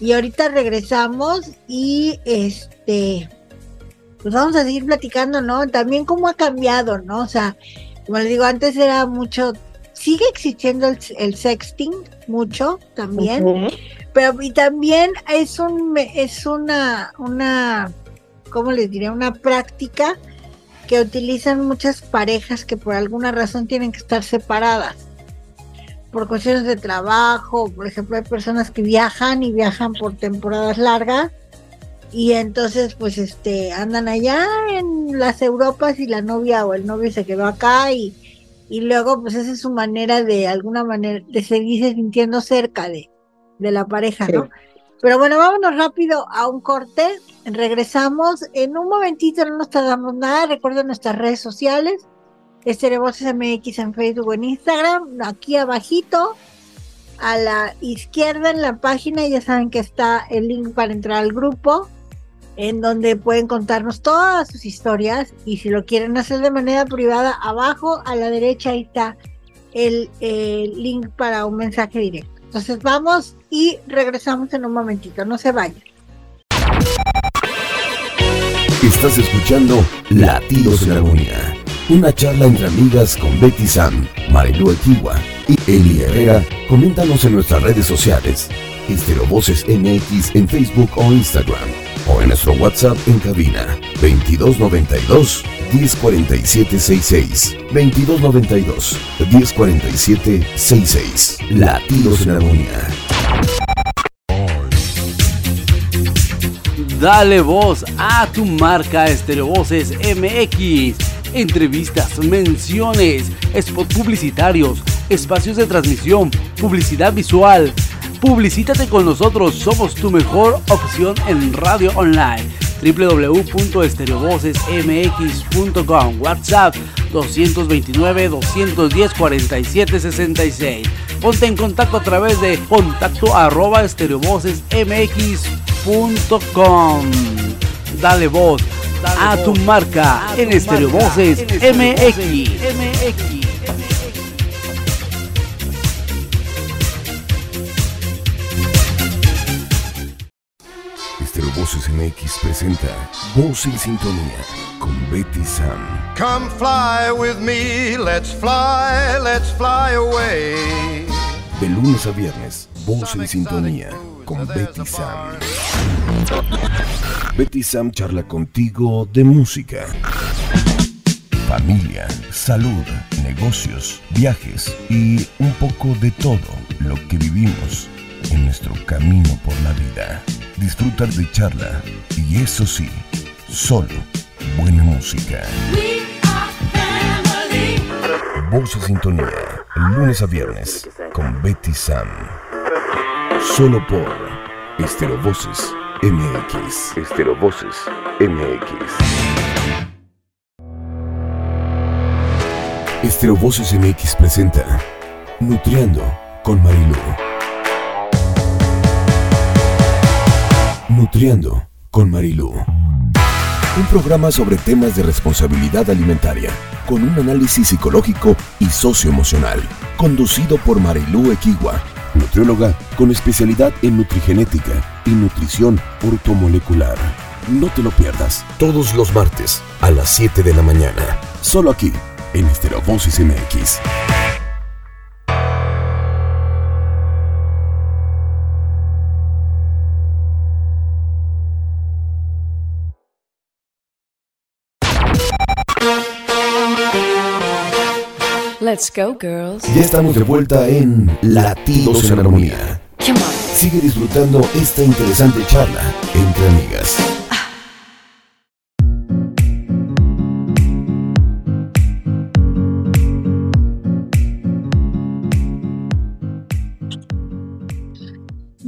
y ahorita regresamos y este, pues vamos a seguir platicando, ¿no? También cómo ha cambiado, ¿no? O sea, como les digo, antes era mucho, sigue existiendo el, el sexting, mucho también. Pero y también es un es una una ¿cómo les diré? una práctica que utilizan muchas parejas que por alguna razón tienen que estar separadas por cuestiones de trabajo, por ejemplo, hay personas que viajan y viajan por temporadas largas y entonces pues este andan allá en las Europas y la novia o el novio se quedó acá y y luego pues esa es su manera de alguna manera de seguirse sintiendo cerca de de la pareja, ¿no? Pero bueno, vámonos rápido a un corte. Regresamos en un momentito, no nos tardamos nada. Recuerden nuestras redes sociales, Estereovoces MX en Facebook o en Instagram, aquí abajito, a la izquierda en la página, ya saben que está el link para entrar al grupo, en donde pueden contarnos todas sus historias y si lo quieren hacer de manera privada, abajo a la derecha ahí está el, link para un mensaje directo. Entonces vamos y regresamos en un momentito, no se vayan. Estás escuchando Latidos en Armonía, una charla entre amigas con Betty Sam, Marilu Equiwa y Eli Herrera. Coméntanos en nuestras redes sociales, Estereovoces MX en Facebook o Instagram, o en nuestro WhatsApp en cabina 2292 1047 66 2292 1047 66 Latidos en Armonía. Dale voz a tu marca Estéreo Voces MX. Entrevistas, menciones, spot publicitarios, espacios de transmisión, publicidad visual. Publicítate con nosotros, somos tu mejor opción en radio online. www.estereovocesmx.com WhatsApp 229 210 47 66 Ponte en contacto a través de contacto arroba estereovocesmx.com Dale voz a tu marca en Estereo Voces MX. Estereovoces MX presenta Voz en Sintonía con Betty Sam. Come fly with me, let's fly, let's fly away. De lunes a viernes, Voz en Sintonía con Betty Sam. Betty Sam charla contigo de música, familia, salud, negocios, viajes y un poco de todo lo que vivimos en nuestro camino por la vida. Disfrutar de charla y eso sí, solo buena música. Y sintonía, lunes a viernes, con Betty Sam. Solo por Estero Voces MX. Estero Voces MX. Estero Voces MX presenta Nutriando con Marilú. Nutriando con Marilú. Un programa sobre temas de responsabilidad alimentaria, con un análisis psicológico y socioemocional, conducido por Marilú Equigua, nutrióloga con especialidad en nutrigenética y nutrición ortomolecular. No te lo pierdas, todos los martes a las 7 de la mañana, solo aquí, en Estereofosis MX. Let's go, girls. Ya estamos de vuelta en Latidos en Armonía. Sigue disfrutando esta interesante charla entre amigas.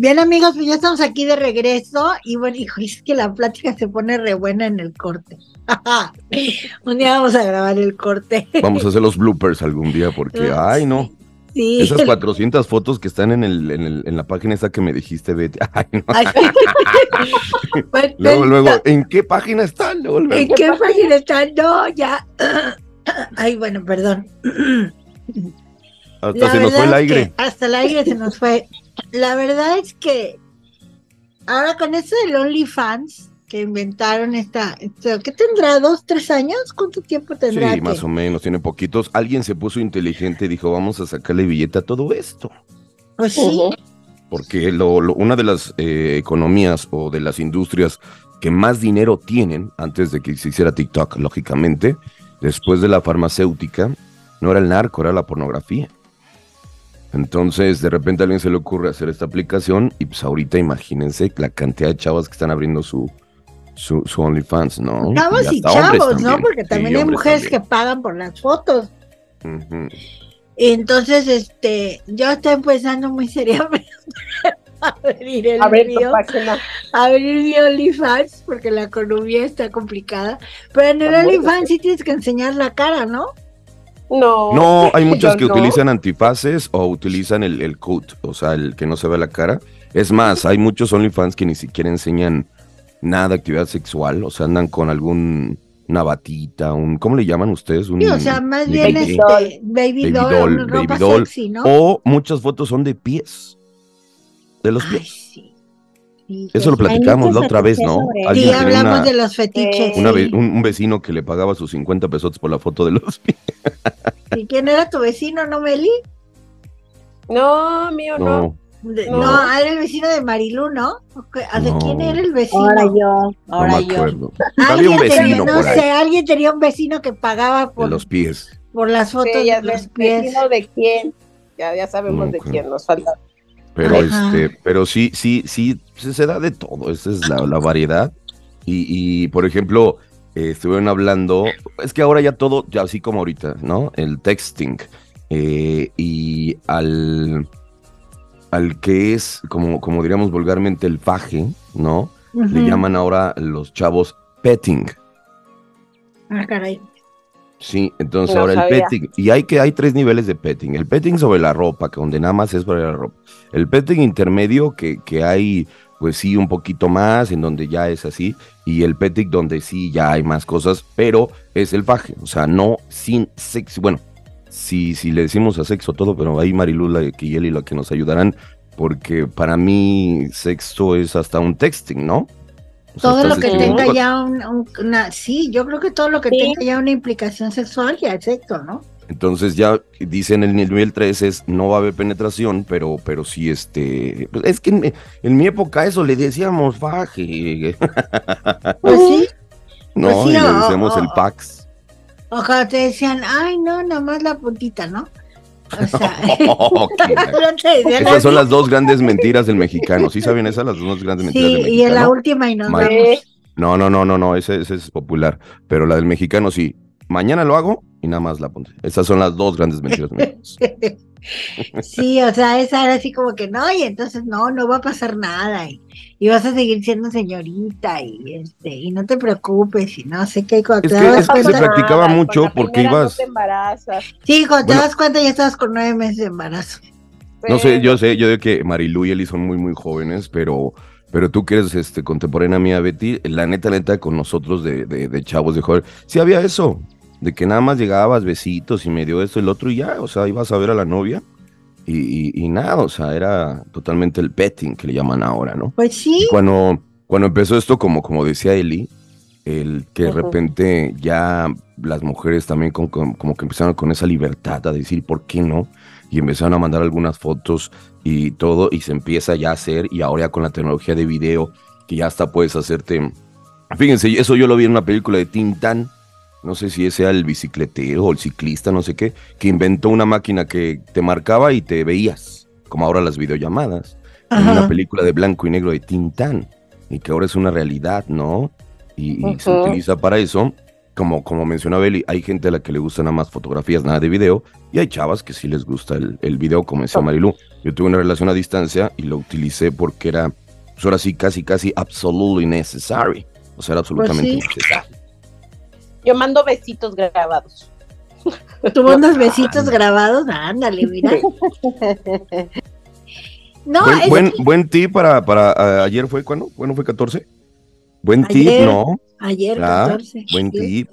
Bien amigos, pues ya estamos aquí de regreso y bueno, hijo, es que la plática se pone re buena en el corte. Un día vamos a grabar el corte. Vamos a hacer los bloopers algún día porque, ay, no. Sí. Esas 400 fotos que están en, el, en, el- en la página esa que me dijiste, Betty. Ay, no. Ay, pues, Luego, luego, ¿en qué página están? Luego, luego. ¿En qué página está? No, ya. Ay, bueno, perdón. Hasta La se nos fue el es aire. que Hasta el aire se nos fue. La verdad es que ahora con esto del OnlyFans que inventaron esta, esto, ¿qué tendrá? ¿Dos, tres años? ¿Cuánto tiempo tendrá? Sí, más o menos, tiene poquitos. Alguien se puso inteligente y dijo, vamos a sacarle billete a todo esto. Pues sí, Porque lo, lo- una de las eh, economías o de las industrias que más dinero tienen, antes de que se hiciera TikTok, lógicamente, después de la farmacéutica, no era el narco, era la pornografía. Entonces, de repente a alguien se le ocurre hacer esta aplicación y pues ahorita imagínense la cantidad de chavas que están abriendo su, su, su OnlyFans, ¿no? chavos y chavos, ¿no? también. Porque Sí, también hay mujeres también. que pagan por las fotos. Entonces, este, yo estoy empezando muy seriamente a abrir el A ver tu mío. página. abrir mi OnlyFans porque la economía está complicada. Pero en el OnlyFans sí tienes que enseñar la cara, ¿no? No. No, hay muchas yo que no. utilizan antifaces o utilizan el, el cut, o sea, el que no se ve la cara. Es más, hay muchos OnlyFans que ni siquiera enseñan nada de actividad sexual, o sea, andan con algún una batita, un ¿cómo le llaman ustedes? Un Sí, o sea, más bien baby este, doll. baby, Baby doll, doll, una ropa baby doll, sexy, ¿no? O muchas fotos son de pies. De los Ay, pies. Eso lo platicamos la otra vez, ¿no? Sí, Alguien tenía hablamos una- de los fetiches. una sí. ve- un, un vecino que le pagaba sus 50 pesos por la foto de los pies. ¿Y quién era tu vecino, no, Meli? No, mío, no. No, De- No. no. era el vecino de Marilú, ¿no? Ok, ¿a ¿De No. quién era el vecino? Ahora yo, no ahora me yo. acuerdo. Había un tenía- vecino no por ahí, sé, alguien tenía un vecino que pagaba de por, los pies. por las fotos Sí, ya de los pies. vecino de quién. Ya, ya sabemos de quién nos falta. Pero Ajá. este, pero sí, sí, sí, se, da de todo, esa es la, la variedad. Y, y, por ejemplo, eh, estuvieron hablando, es que ahora ya todo, ya así como ahorita, ¿no? El texting. eh, y al, al que es, como, como diríamos vulgarmente, el faje, ¿no? Le llaman ahora los chavos petting. Ah, caray. Sí, entonces No ahora el petting. Y hay que hay tres niveles de petting. El petting sobre la ropa, que donde nada más es para la ropa. El petting intermedio, que, que hay, pues sí, un poquito más, en donde ya es así. Y el petting donde sí ya hay más cosas, pero es el faje. O sea, no sin sexo. Bueno, si, si le decimos a sexo todo, pero ahí Marilula y Kiyeli la que nos ayudarán. Porque para mí sexo es hasta un texting, ¿no? O sea, Todo lo que tenga ya un- un- una, sí, yo creo que todo lo que Sí. tenga ya una implicación sexual ya es sexo, ¿no? Entonces ya dicen en el nivel 3 es no va a haber penetración, pero, pero sí este... pues es que en, mi- en mi época eso le decíamos faje. Pues sí, no, Pues sí, y le o- decíamos o- el pax. ojalá te decían, ay, no, nada más la puntita, ¿no? O sea, son las dos grandes mentiras del mexicano. ¿Sí saben esas? Las dos grandes mentiras Sí, del y en la mexicano. última y nos vamos. No, no, no, no, no, ese, ese es popular. Pero la del mexicano sí. Mañana lo hago y nada más la pondré. Esas son las dos grandes mentiras. Sí, o sea, esa era así como que no, y entonces no, no va a pasar nada, y, y vas a seguir siendo señorita, y este, y no te preocupes, y no sé qué, cuando Es te que- das es que se practicaba Nada, mucho porque no ibas- embarazas. sí, cuando Bueno. te das cuenta ya estabas con nueve meses de embarazo. No sé, yo sé, yo digo que Marilu y Eli son muy, muy jóvenes, pero, pero tú que eres este, contemporánea mía, Betty, la neta, neta, con nosotros de, de, de chavos de joven, sí había eso, de que nada más llegabas, besitos y medio esto el otro y ya, o sea, ibas a ver a la novia y, y- y nada, o sea, era totalmente el petting que le llaman ahora, ¿no? Pues sí, Y cuando, cuando empezó esto, como, como decía Eli, el que de repente ya las mujeres también con- con- como que empezaron con esa libertad a decir por qué no, y empezaron a mandar algunas fotos y todo, y se empieza ya a hacer, y ahora ya con la tecnología de video, que ya hasta puedes hacerte... Fíjense, eso yo lo vi en una película de Tintán, no sé si ese era el bicicletero o el ciclista, no sé qué, que inventó una máquina que te marcaba y te veías, como ahora las videollamadas en una película de blanco y negro de Tintán y que ahora es una realidad, ¿no? Y, y se Ujú. utiliza para eso. Como, como mencionaba Eli, hay gente a la que le gustan nada más fotografías, nada de video, y hay chavas que sí les gusta el, el video, como decía Marilu. Yo tuve una relación a distancia y lo utilicé porque era, pues ahora sí, casi, casi absolutely necessary. O sea, era absolutamente sí. necesario. Yo mando besitos grabados. tuvo unos besitos grabados, ándale, mira. No, buen, es buen, que buen tip para, para ah, ayer fue, ¿cuándo? ¿Cuándo fue 14? Buen tip, Ayer. ¿no? ayer Ah, 14. Buen tip.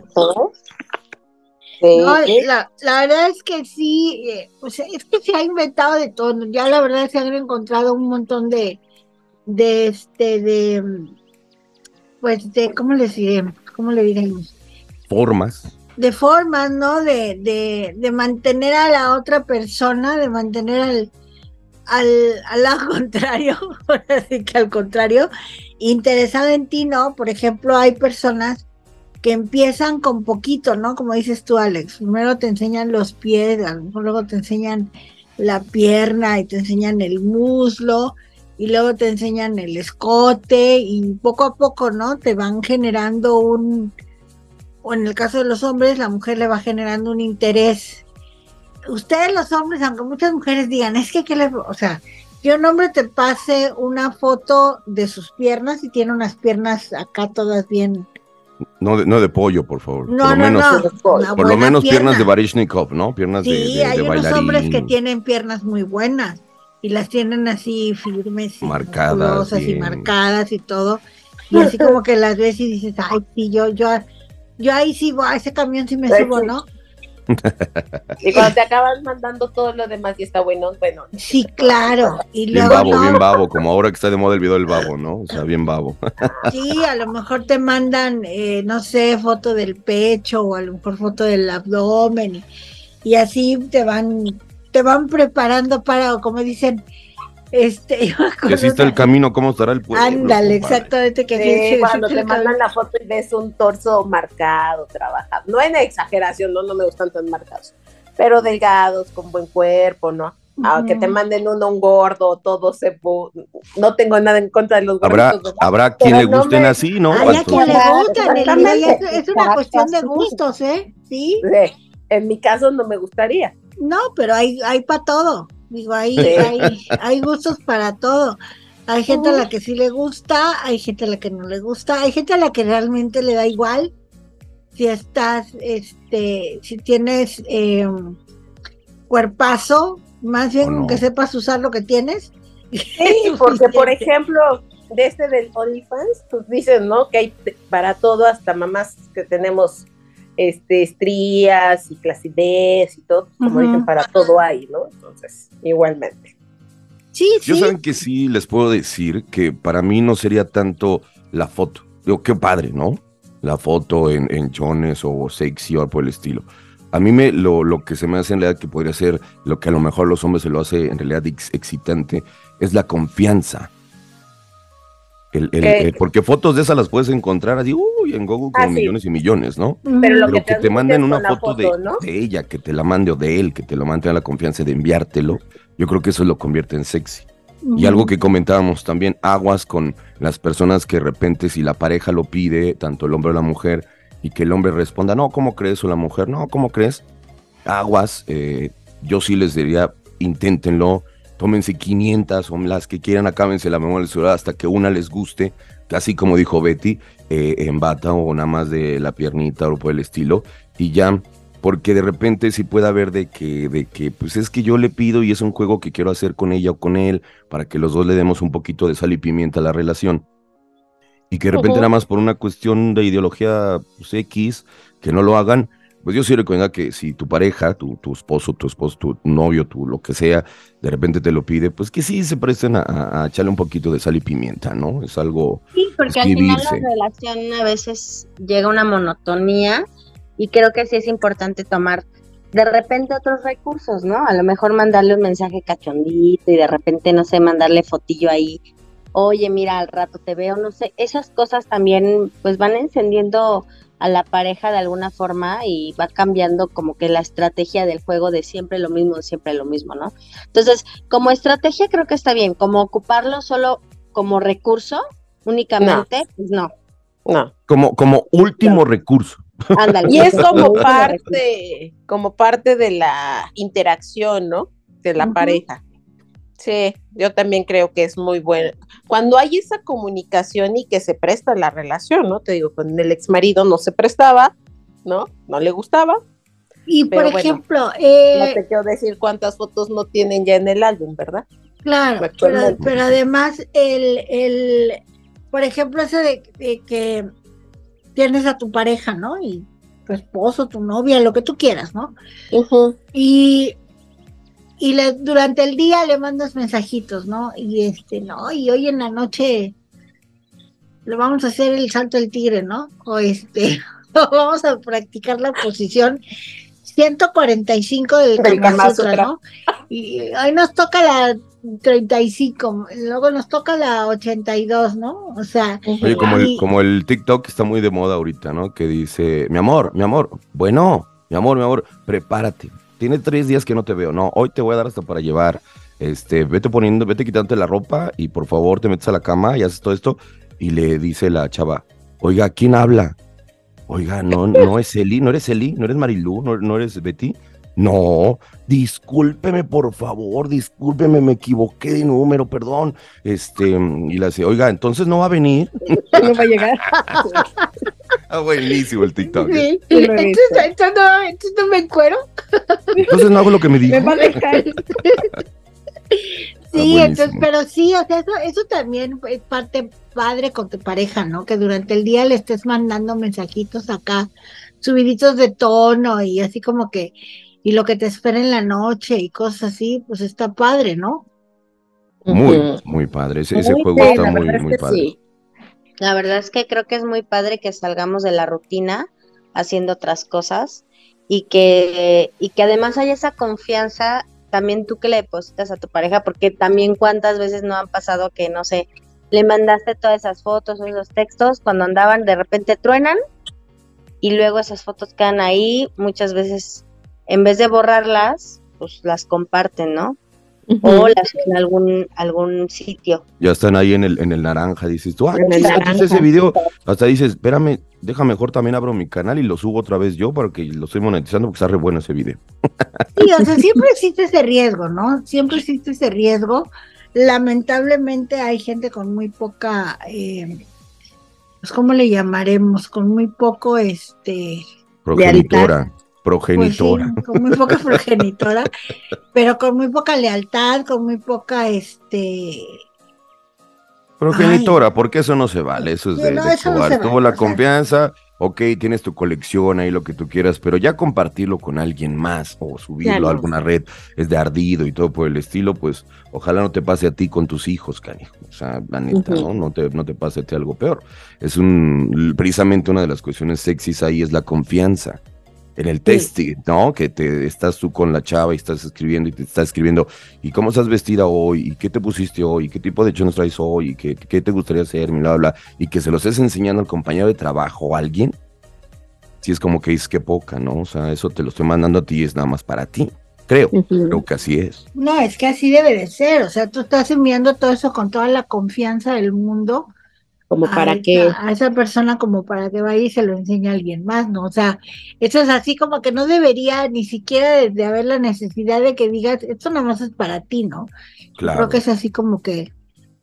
Sí. No, la, la verdad es que sí, eh, o sea, es que se ha inventado de todo. Ya la verdad se han encontrado un montón de, de este, de, pues, de, ¿cómo les diré? ¿Cómo le diremos? Formas. De formas, ¿no? De, de, de mantener a la otra persona, de mantener al, al, al lado contrario, ahora sí que al contrario, interesado en ti, ¿no? Por ejemplo, hay personas que empiezan con poquito, ¿no? Como dices tú, Alex. Primero te enseñan los pies, a lo mejor luego te enseñan la pierna y te enseñan el muslo y luego te enseñan el escote y poco a poco, ¿no? Te van generando un, o en el caso de los hombres, la mujer le va generando un interés. Ustedes los hombres, aunque muchas mujeres digan, es que, ¿qué le, o sea, que un hombre te pase una foto de sus piernas y tiene unas piernas acá todas bien. No de, no de pollo, por favor. No, por lo no, menos, no. por lo menos piernas de. Barishnikov, ¿no? Piernas de, Sí, de, hay de unos bailarín. hombres que tienen piernas muy buenas y las tienen así firmes y Marcadas, y marcadas y todo. Y así como que las ves y dices, ay, sí, yo, yo, yo ahí sí, voy, a ese camión sí me subo, sí. ¿no? Y cuando te acabas mandando todo lo demás y está bueno, bueno. Sí, claro. Y Bien luego babo, no, bien babo, como ahora que está de moda el video del babo, ¿no? O sea, bien babo. Sí, a lo mejor te mandan, eh, no sé, foto del pecho o a lo mejor foto del abdomen y, y así te van, te van preparando para, como dicen, este, yo así está el camino, ¿cómo estará el pueblo? Ándale, exactamente que Sí, cuando te mandan la foto y ves un torso marcado, trabajado. No en exageración, no, no me gustan tan marcados, pero delgados, con buen cuerpo, ¿no? Aunque te manden uno un gordo, todo se... No tengo nada en contra de los Habrá, ¿verdad? habrá quien Pero le no gusten me- así, ¿no? Ay, a Altos. quien le gustan, es, es una cuestión de gustos, ¿eh? Sí, Sí, En mi caso no me gustaría. no, pero hay, hay para todo. Digo, hay, Sí. hay, hay gustos para todo. Hay gente a la que sí le gusta, hay gente a la que no le gusta, hay gente a la que realmente le da igual si estás, este, si tienes eh, cuerpazo, más bien no. que sepas usar lo que tienes. Sí, porque por ejemplo, de este del OnlyFans, pues dicen, ¿no? Que hay para todo, hasta mamás que tenemos este estrías y clasidez y todo, pues, como dicen, para todo hay, ¿no? Entonces, igualmente. Sí, Yo sí, saben que sí les puedo decir que para mí no sería tanto la foto. Digo, qué padre, ¿no? La foto en, en chones o sexy o por el estilo. A mí me, lo, lo que se me hace en realidad que podría ser lo que a lo mejor los hombres se lo hace en realidad ex- excitante es la confianza. El- el- Que- eh, porque fotos de esas las puedes encontrar así, uy, en Google como Ah, sí. millones y millones, ¿no? Pero lo Pero que que te transmites manden una con foto, de, foto, ¿no? de ella, que te la mande o de él, que te lo mantenga la confianza de enviártelo, yo creo que eso lo convierte en sexy. Y algo que comentábamos también, aguas con las personas que de repente si la pareja lo pide, tanto el hombre o la mujer, y que el hombre responda, no, ¿cómo crees? O la mujer, no, ¿cómo crees? Aguas, eh, yo sí les diría, inténtenlo, tómense 500 o las que quieran, acábense la memoria del celular hasta que una les guste, así como dijo Betty, eh, en bata o nada más de la piernita o por el estilo, y ya, porque de repente sí puede haber de que, de que, pues es que yo le pido y es un juego que quiero hacer con ella o con él, para que los dos le demos un poquito de sal y pimienta a la relación. Y que de repente nada más por una cuestión de ideología pues, X, que no lo hagan, pues yo sí recomiendo que si tu pareja, tu, tu esposo, tu esposo, tu novio, tu lo que sea, de repente te lo pide, pues que sí se presten a, a echarle un poquito de sal y pimienta, ¿no? Es algo... Sí, porque al final la relación a veces llega a una monotonía y creo que sí es importante tomar de repente otros recursos, ¿no? A lo mejor mandarle un mensaje cachondito y de repente, no sé, mandarle fotillo ahí, oye, mira, al rato te veo, no sé, esas cosas también pues van encendiendo a la pareja de alguna forma y va cambiando como que la estrategia del juego de siempre lo mismo, siempre lo mismo, ¿no? Entonces, como estrategia creo que está bien, como ocuparlo solo como recurso únicamente, pues no. No. Como, como último recurso. Ándale. Y es como parte, como parte de la interacción, ¿no? De la pareja. Sí, yo también creo que es muy bueno. Cuando hay esa comunicación y que se presta la relación, ¿no? Te digo, con el ex marido no se prestaba, ¿no? No le gustaba. Y por bueno, ejemplo, No eh, te quiero decir cuántas fotos no tienen ya en el álbum, ¿verdad? claro, pero, además el, el, por ejemplo, ese de, de que tienes a tu pareja, ¿no? Y tu esposo, tu novia, lo que tú quieras, ¿no? Y, y le, durante el día le mandas mensajitos, ¿no? Y este, no, y hoy en la noche le vamos a hacer el salto del tigre, ¿no? O este, vamos a practicar la posición 145 del Kama Sutra. ¿no? Y hoy nos toca la 35, luego nos toca la 82, ¿no? O sea, Oye, como el, como el TikTok está muy de moda ahorita, ¿no? Que dice, mi amor, mi amor, bueno, mi amor, mi amor, prepárate. Tiene tres días que no te veo. No, hoy te voy a dar hasta para llevar. Este, vete poniendo, vete quitándote la ropa y por favor te metes a la cama y haces todo esto. Y le dice la chava, oiga, ¿quién habla? Oiga, no, no es Eli, no eres Eli, no eres Marilú, no, no eres Betty. No, discúlpeme, por favor, discúlpeme, me equivoqué de número, perdón. Este, y le dice, oiga, entonces no va a venir. No va a llegar. Ah, buenísimo el TikTok. ¿eh? sí, entonces, entonces no, entonces no me encuero. Entonces no hago lo que me dijo. Me va a dejar. Sí, Ah, entonces, pero sí, o sea, eso, eso también es parte padre con tu pareja, ¿no? Que durante el día le estés mandando mensajitos acá, subiditos de tono y así como que, y lo que te espera en la noche y cosas así, pues está padre, ¿no? Muy, muy padre. Ese, ese Muy juego bien, está muy, muy que padre. sí. La verdad es que creo que es muy padre que salgamos de la rutina haciendo otras cosas y que, y que además haya esa confianza también tú que le depositas a tu pareja, porque también cuántas veces no han pasado que, no sé, le mandaste todas esas fotos o esos textos, cuando andaban de repente truenan y luego esas fotos quedan ahí, muchas veces en vez de borrarlas, pues las comparten, ¿no? O las a algún, algún sitio. Ya están ahí en el, en el naranja. Dices tú, ah, En el chinga, naranja. ese video. Hasta dices, espérame, deja mejor también abro mi canal y lo subo otra vez yo para que lo estoy monetizando porque está re bueno ese video. Sí, o sea, siempre existe ese riesgo, ¿no? Siempre existe ese riesgo. Lamentablemente hay gente con muy poca, eh, pues, ¿cómo le llamaremos? Con muy poco, este, Progenitora. Pues sí, Progenitora. con muy poca progenitora, pero con muy poca lealtad, con muy poca, este, Progenitora, porque eso no se vale. Eso es de, no, de eso no jugar. se Tuvo vale, la o sea. confianza. Ok, tienes tu colección ahí, lo que tú quieras, pero ya compartirlo con alguien más o subirlo a alguna red es de ardido y todo por el estilo, pues ojalá no te pase a ti con tus hijos, canijo. O sea, la neta. ¿no? No te, no te pase a ti algo peor. Es un, precisamente una de las cuestiones sexys ahí es la confianza. En el testing, ¿no? Que te estás tú con la chava y estás escribiendo y te está escribiendo, ¿y cómo estás vestida hoy? ¿Y qué te pusiste hoy? ¿Y qué tipo de chones traes hoy? ¿Y qué, qué te gustaría hacer? Y bla, bla, bla. Y que se lo estés enseñando al compañero de trabajo o a alguien, si es como que dices que poca, ¿no? O sea, eso te lo estoy mandando a ti y es nada más para ti. Creo, creo que así es. no, es que así debe de ser, o sea, tú estás enviando todo eso con toda la confianza del mundo como a para esa- que a esa persona como para que vaya y se lo enseñe a alguien más, ¿no? O sea, eso es así como que no debería ni siquiera de, de haber la necesidad de que digas, esto nada más es para ti, ¿no? Claro. Creo que es así como que,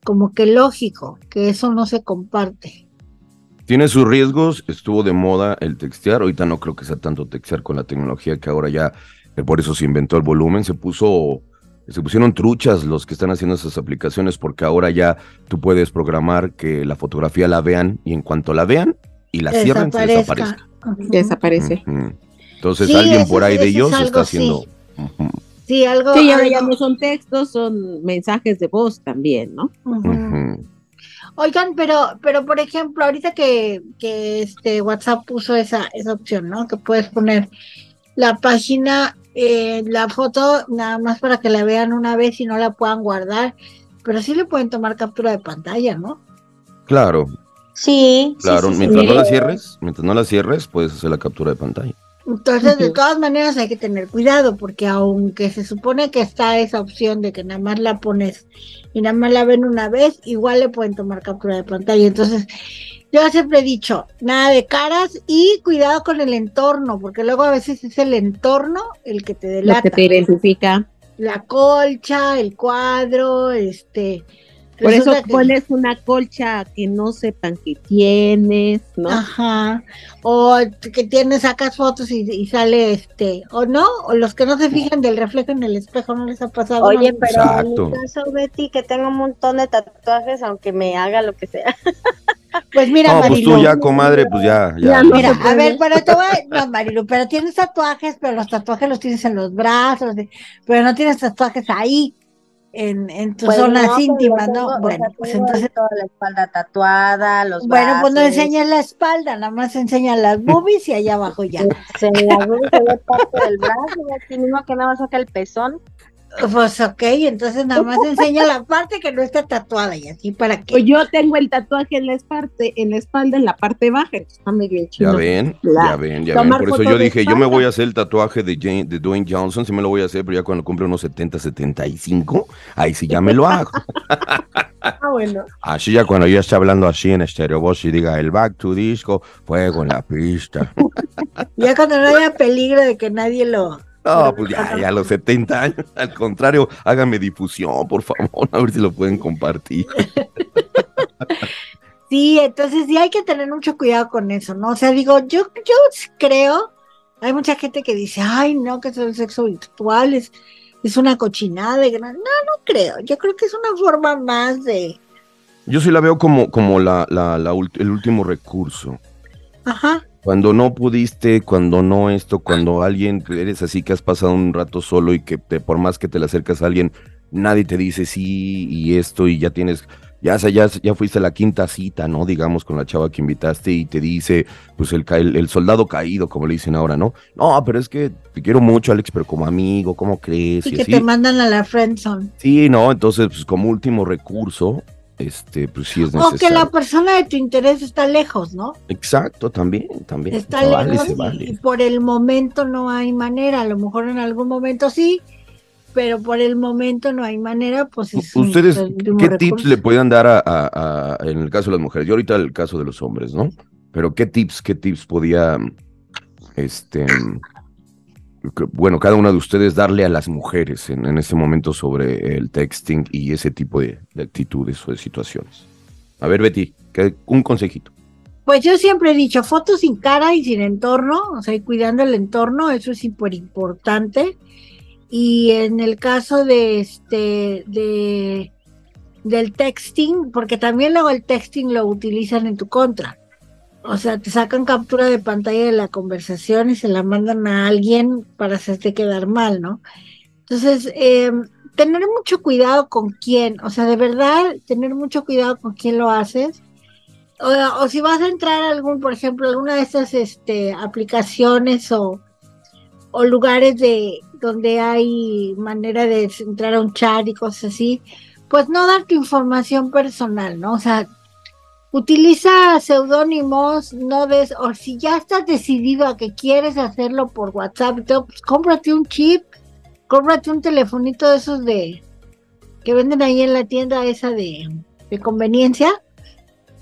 como que lógico, que eso no se comparte. Tiene sus riesgos, estuvo de moda el textear, ahorita no creo que sea tanto textear con la tecnología que ahora ya, eh, por eso se inventó el volumen, se puso, se pusieron truchas los que están haciendo esas aplicaciones porque ahora ya tú puedes programar que la fotografía la vean y en cuanto la vean y la cierren se Desaparezca. desaparece. Entonces Sí, alguien eso por ahí de es ellos algo, está sí. haciendo... Sí, algo. Sí, ahora ya algo- no son textos, son mensajes de voz también, ¿no? Oigan, pero, pero por ejemplo, ahorita que, que este WhatsApp puso esa, esa opción, ¿no? Que puedes poner la página, eh, la foto, nada más para que la vean una vez y no la puedan guardar, pero sí le pueden tomar captura de pantalla, ¿no? Claro, Sí, claro, sí, sí. mientras no la cierres, mientras no la cierres, puedes hacer la captura de pantalla. Entonces, de todas maneras hay que tener cuidado, porque aunque se supone que está esa opción de que nada más la pones y nada más la ven una vez, igual le pueden tomar captura de pantalla. Entonces, yo siempre he dicho, nada de caras y cuidado con el entorno, porque luego a veces es el entorno el que te Lo delata. que te identifica. La colcha, el cuadro, este... Por eso que- pones una colcha que no sepan que tienes, ¿no? Ajá. O que tienes, sacas fotos y, y sale este, o no, o los que no se fijan del reflejo en el espejo, ¿no les ha pasado? Oye, pero Exacto. en mi caso, Betty, que tengo un montón de tatuajes, aunque me haga lo que sea. Pues mira, No, pues Marilu, tú ya, comadre, pues ya, ya. Mira, a ver, pero te voy a- no, Marilu, pero tienes tatuajes, pero los tatuajes los tienes en los brazos, pero no tienes tatuajes ahí, en, en tus Pues zonas no, íntimas, tengo- ¿no? o sea, Bueno, pues entonces, toda la espalda tatuada, los bueno, pues no enseñas la espalda, nada más enseñan las boobies y allá abajo ya. Se me la se ve parte del brazo, Betty, mismo que nada más saca el pezón. Pues ok, entonces nada más enseña la parte que no está tatuada y así para que Pues yo tengo el tatuaje en la espalda, en la espalda, en la parte baja, está medio Ya chino. ven, La- ya ven, ya ven. Por eso yo dije, yo me voy a hacer el tatuaje de, Jane- de Dwayne Johnson, sí me lo voy a hacer, pero ya cuando cumple unos 70, 75, ahí sí ya me lo hago. Ah, bueno. Así ya cuando ya esté hablando así en estéreo voz y diga el back to disco, fuego en la pista. ya cuando no haya peligro de que nadie lo... No, pues ya, ya a los 70 años, al contrario, háganme difusión, por favor, a ver si lo pueden compartir. Sí, entonces sí hay que tener mucho cuidado con eso, ¿no? O sea, digo, yo, yo creo, hay mucha gente que dice, ay, no, que eso del sexo virtual es, es una cochinada de gran... No, no creo, yo creo que es una forma más de... Yo sí la veo como, como la, la- la el último recurso. Ajá, Cuando no pudiste, cuando no esto, cuando alguien, eres así que has pasado un rato solo y que te, por más que te le acercas a alguien, nadie te dice sí y esto y ya tienes, ya, ya, ya fuiste a la quinta cita, ¿no? Digamos, con la chava que invitaste y te dice, pues el, el, el soldado caído, como le dicen ahora, ¿no? No, pero es que te quiero mucho, Alex, pero como amigo, ¿cómo crees? y Y que así. te mandan a la friendzone. Sí, no, entonces, pues como último recurso, este, pues sí es O necesario. que la persona de tu interés está lejos, ¿no? Exacto, también, también. Está se vale, lejos se y- vale. y por el momento no hay manera, a lo mejor en algún momento sí, pero por el momento no hay manera, pues es un- ¿Ustedes último qué recurso. tips le pueden dar a, a- a- en el caso de las mujeres? Yo ahorita el caso de los hombres, ¿no? Pero qué tips, qué tips podía, este, bueno, cada uno de ustedes darle a las mujeres en, en este momento sobre el texting y ese tipo de, de actitudes o de situaciones. A ver, Betty, ¿qué- un consejito. Pues yo siempre he dicho, fotos sin cara y sin entorno, o sea, cuidando el entorno, eso es súper importante. Y en el caso de este, de del texting, porque también luego el texting lo utilizan en tu contra. O sea, te sacan captura de pantalla de la conversación y se la mandan a alguien para hacerte quedar mal, ¿no? Entonces, eh, tener mucho cuidado con quién, o sea, de verdad, tener mucho cuidado con quién lo haces. O, si vas a entrar a algún, por ejemplo, alguna de estas este, aplicaciones o, o lugares de donde hay manera de entrar a un chat y cosas así, pues no dar tu información personal, ¿no? O sea, utiliza seudónimos, no des, o si ya estás decidido a que quieres hacerlo por WhatsApp todo, pues cómprate un chip, cómprate un telefonito de esos de que venden ahí en la tienda esa de, de conveniencia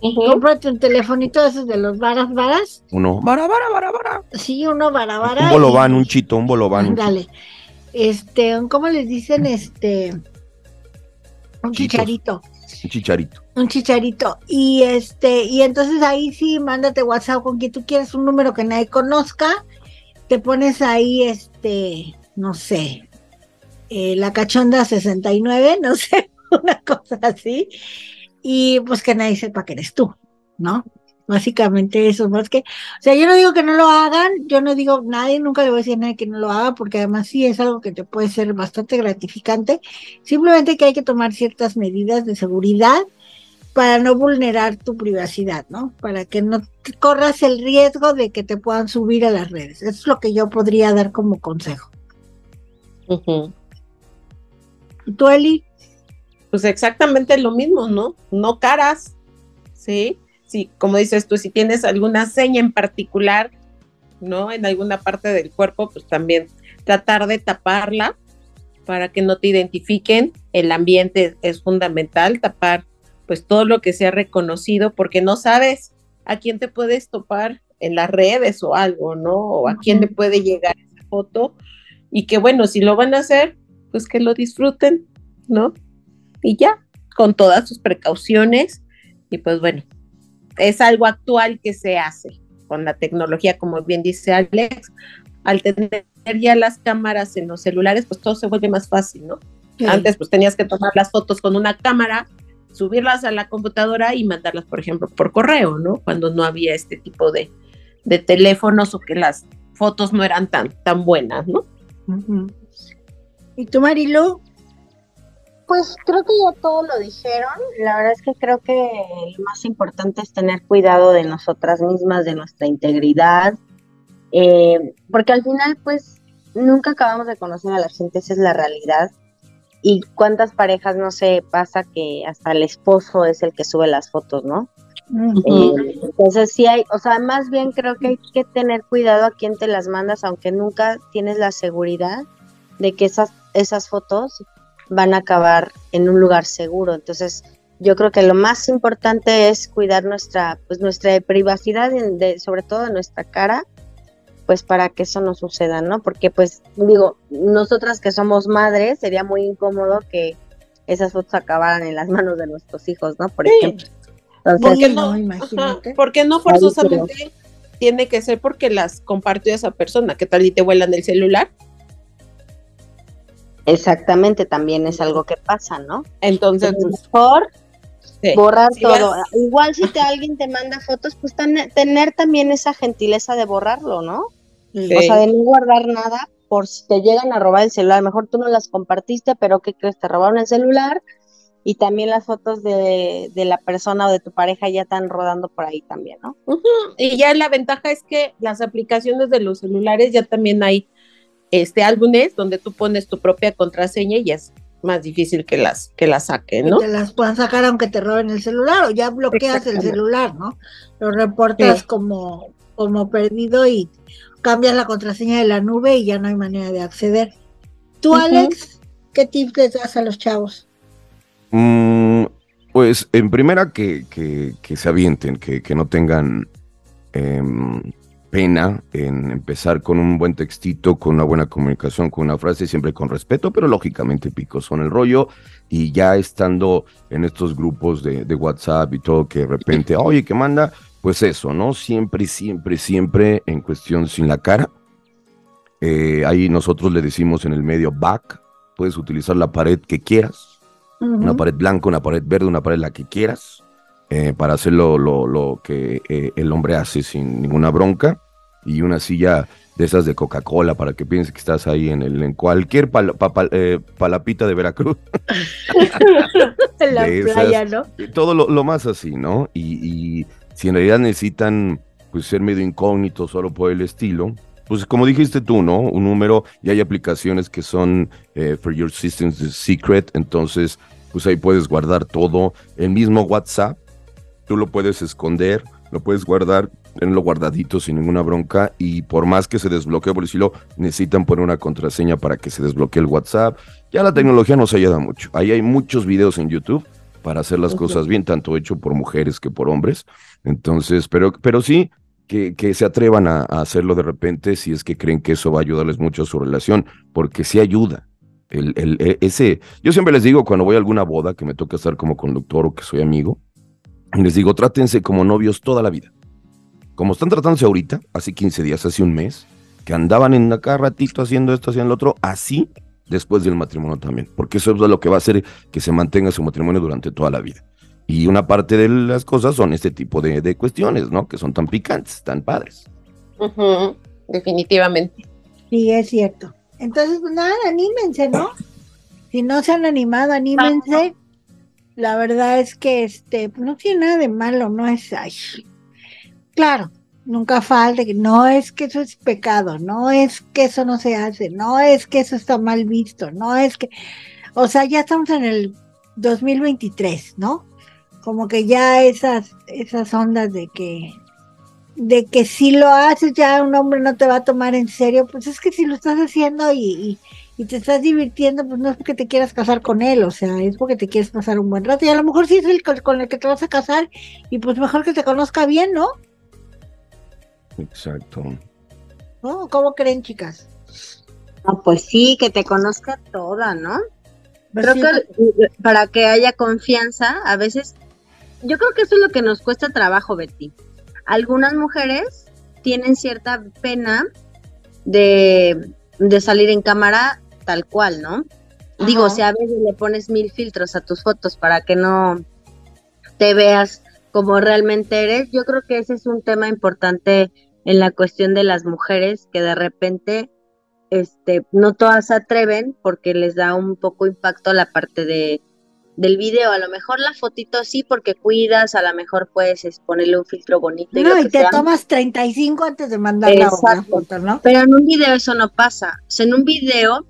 Cómprate un telefonito de esos de los varas varas. Uno, vara, vara, vara, vara. Sí, uno vara vara. Un bolobán, un chito, un bolobán. Dale. Este, ¿cómo les dicen? Este. Un Chitos. chicharito. un chicharito. Un chicharito. Y este, y entonces ahí sí, mándate WhatsApp con quien tú quieras un número que nadie conozca. Te pones ahí, este, no sé, eh, la cachonda 69, no sé, una cosa así. Y pues que nadie sepa que eres tú, ¿no? Básicamente eso, más que, o sea, yo no digo que no lo hagan, yo no digo nadie, nunca le voy a decir a nadie que no lo haga, porque además sí es algo que te puede ser bastante gratificante. Simplemente que hay que tomar ciertas medidas de seguridad para no vulnerar tu privacidad, ¿no? Para que no te corras el riesgo de que te puedan subir a las redes. Eso es lo que yo podría dar como consejo. Ujú. ¿Tú, Eli? Pues exactamente lo mismo, ¿no? No caras, ¿sí? Sí, como dices tú, si tienes alguna seña en particular, ¿no? En alguna parte del cuerpo, pues también tratar de taparla para que no te identifiquen. El ambiente es fundamental, tapar pues todo lo que sea reconocido, porque no sabes a quién te puedes topar en las redes o algo, ¿no? O a quién le puede llegar esa foto. Y que bueno, si lo van a hacer, pues que lo disfruten, ¿no? Y ya, con todas sus precauciones. Y pues bueno, es algo actual que se hace con la tecnología, como bien dice Alex. Al tener ya las cámaras en los celulares, pues todo se vuelve más fácil, ¿no? Antes pues tenías que tomar las fotos con una cámara, subirlas a la computadora y mandarlas, por ejemplo, por correo, ¿no? Cuando no había este tipo de, de teléfonos o que las fotos no eran tan, tan buenas, ¿no? ¿Y tú, Marilu? Pues creo que ya todo lo dijeron. La verdad es que creo que lo más importante es tener cuidado de nosotras mismas, de nuestra integridad, eh, porque al final, pues, nunca acabamos de conocer a la gente, esa es la realidad. Y cuántas parejas, no sé, pasa que hasta el esposo es el que sube las fotos, ¿no? Eh, entonces sí hay, o sea, más bien creo que hay que tener cuidado a quién te las mandas, aunque nunca tienes la seguridad de que esas, esas fotos van a acabar en un lugar seguro. Entonces, yo creo que lo más importante es cuidar nuestra, pues nuestra privacidad, de, sobre todo de nuestra cara, pues para que eso no suceda, ¿no? Porque pues digo, nosotras que somos madres, sería muy incómodo que esas fotos acabaran en las manos de nuestros hijos, ¿no? Por Sí. ejemplo. ¿Por Entonces, qué no? no? Ajá, Imagínate. porque no forzosamente tiene que ser porque las compartió esa persona, que tal y te vuelan el celular. exactamente, también es algo que pasa, ¿no? Entonces, Entonces, pues, mejor sí. borrar Si todo. vas- Igual si te, alguien te manda fotos, pues tener también esa gentileza de borrarlo, ¿no? Sí. O sea, de no guardar nada por si te llegan a robar el celular. Mejor tú no las compartiste, pero ¿qué crees? Te robaron el celular y también las fotos de, de la persona o de tu pareja ya están rodando por ahí también, ¿no? Y ya la ventaja es que las aplicaciones de los celulares ya también hay este álbumes donde tú pones tu propia contraseña y es más difícil que las que las saquen, Que ¿no? te las puedan sacar aunque te roben el celular o ya bloqueas el celular, ¿no? Lo reportas Sí. como, como perdido y cambias la contraseña de la nube y ya no hay manera de acceder. Tú. Alex, ¿qué tips les das a los chavos? Mm, pues en primera que, que- que se avienten, que, que no tengan em, pena en empezar con un buen textito, con una buena comunicación, con una frase, siempre con respeto, pero lógicamente picos son el rollo. Y ya estando en estos grupos de, de WhatsApp y todo, que de repente, oye, ¿qué manda? Pues eso, ¿no? Siempre, siempre, siempre en cuestión sin la cara. Eh, ahí nosotros le decimos en el medio back, puedes utilizar la pared que quieras una pared blanca, una pared verde, una pared la que quieras, eh, para hacer lo, lo- lo que eh, el hombre hace sin ninguna bronca, y una silla de esas de Coca-Cola para que pienses que estás ahí en, el, en cualquier pal- pa- pal- eh, palapita de Veracruz. En la de esas- playa, ¿no? Todo lo, lo más así, ¿no? Y, y si en realidad necesitan pues ser medio incógnitos solo por el estilo, pues como dijiste tú, ¿no? Un número, y hay aplicaciones que son eh, for your systems secret, entonces pues ahí puedes guardar todo. El mismo WhatsApp, tú lo puedes esconder, lo puedes guardar, tenerlo guardadito sin ninguna bronca, y por más que se desbloquee, por decirlo, necesitan poner una contraseña para que se desbloquee el WhatsApp. Ya la tecnología nos ayuda mucho. Ahí hay muchos videos en YouTube para hacer las cosas bien, tanto hecho por mujeres que por hombres. Entonces, pero, pero sí, que, que se atrevan a, a hacerlo de repente si es que creen que eso va a ayudarles mucho a su relación, porque sí ayuda. El, el, e- ese, yo siempre les digo cuando voy a alguna boda que me toca estar como conductor o que soy amigo, les digo, trátense como novios toda la vida. Como están tratándose ahorita, hace 15 días, hace un mes, que andaban en acá ratito haciendo esto, haciendo lo otro, así después del matrimonio también, porque eso es lo que va a hacer que se mantenga su matrimonio durante toda la vida. Y una parte de las cosas son este tipo de, de cuestiones, ¿no? Que son tan picantes, tan padres. Definitivamente. Sí, es cierto. Entonces, pues nada, anímense, ¿no? Si no se han animado, anímense. La verdad es que este pues, no tiene nada de malo, no es ay. Claro, nunca falta que no es que eso es pecado, no es que eso no se hace, no es que eso está mal visto, no es que o sea, ya estamos en el 2023, ¿no? Como que ya esas esas ondas de que de que si lo haces ya un hombre no te va a tomar en serio, pues es que si lo estás haciendo y, y- y te estás divirtiendo, pues no es porque te quieras casar con él, o sea, es porque te quieres pasar un buen rato. Y a lo mejor sí es el con el que te vas a casar y pues mejor que te conozca bien, ¿no? Exacto. ¿No? ¿Cómo creen, chicas? No, pues sí, que te conozca toda, ¿no? Pues Creo sí, que para que haya confianza, a veces, yo creo que eso es lo que nos cuesta trabajo, Betty. Algunas mujeres tienen cierta pena de, de salir en cámara tal cual, ¿no? Digo, si a veces le pones mil filtros a tus fotos para que no te veas como realmente eres, yo creo que ese es un tema importante en la cuestión de las mujeres que de repente este, no todas se atreven porque les da un poco impacto la parte de del video, a lo mejor la fotito sí porque cuidas, a lo mejor puedes es, ponerle un filtro bonito y no, lo y que te sea, tomas 35 antes de mandar la, la Exacto. foto, ¿no? pero en un video eso no pasa, o sea, en un video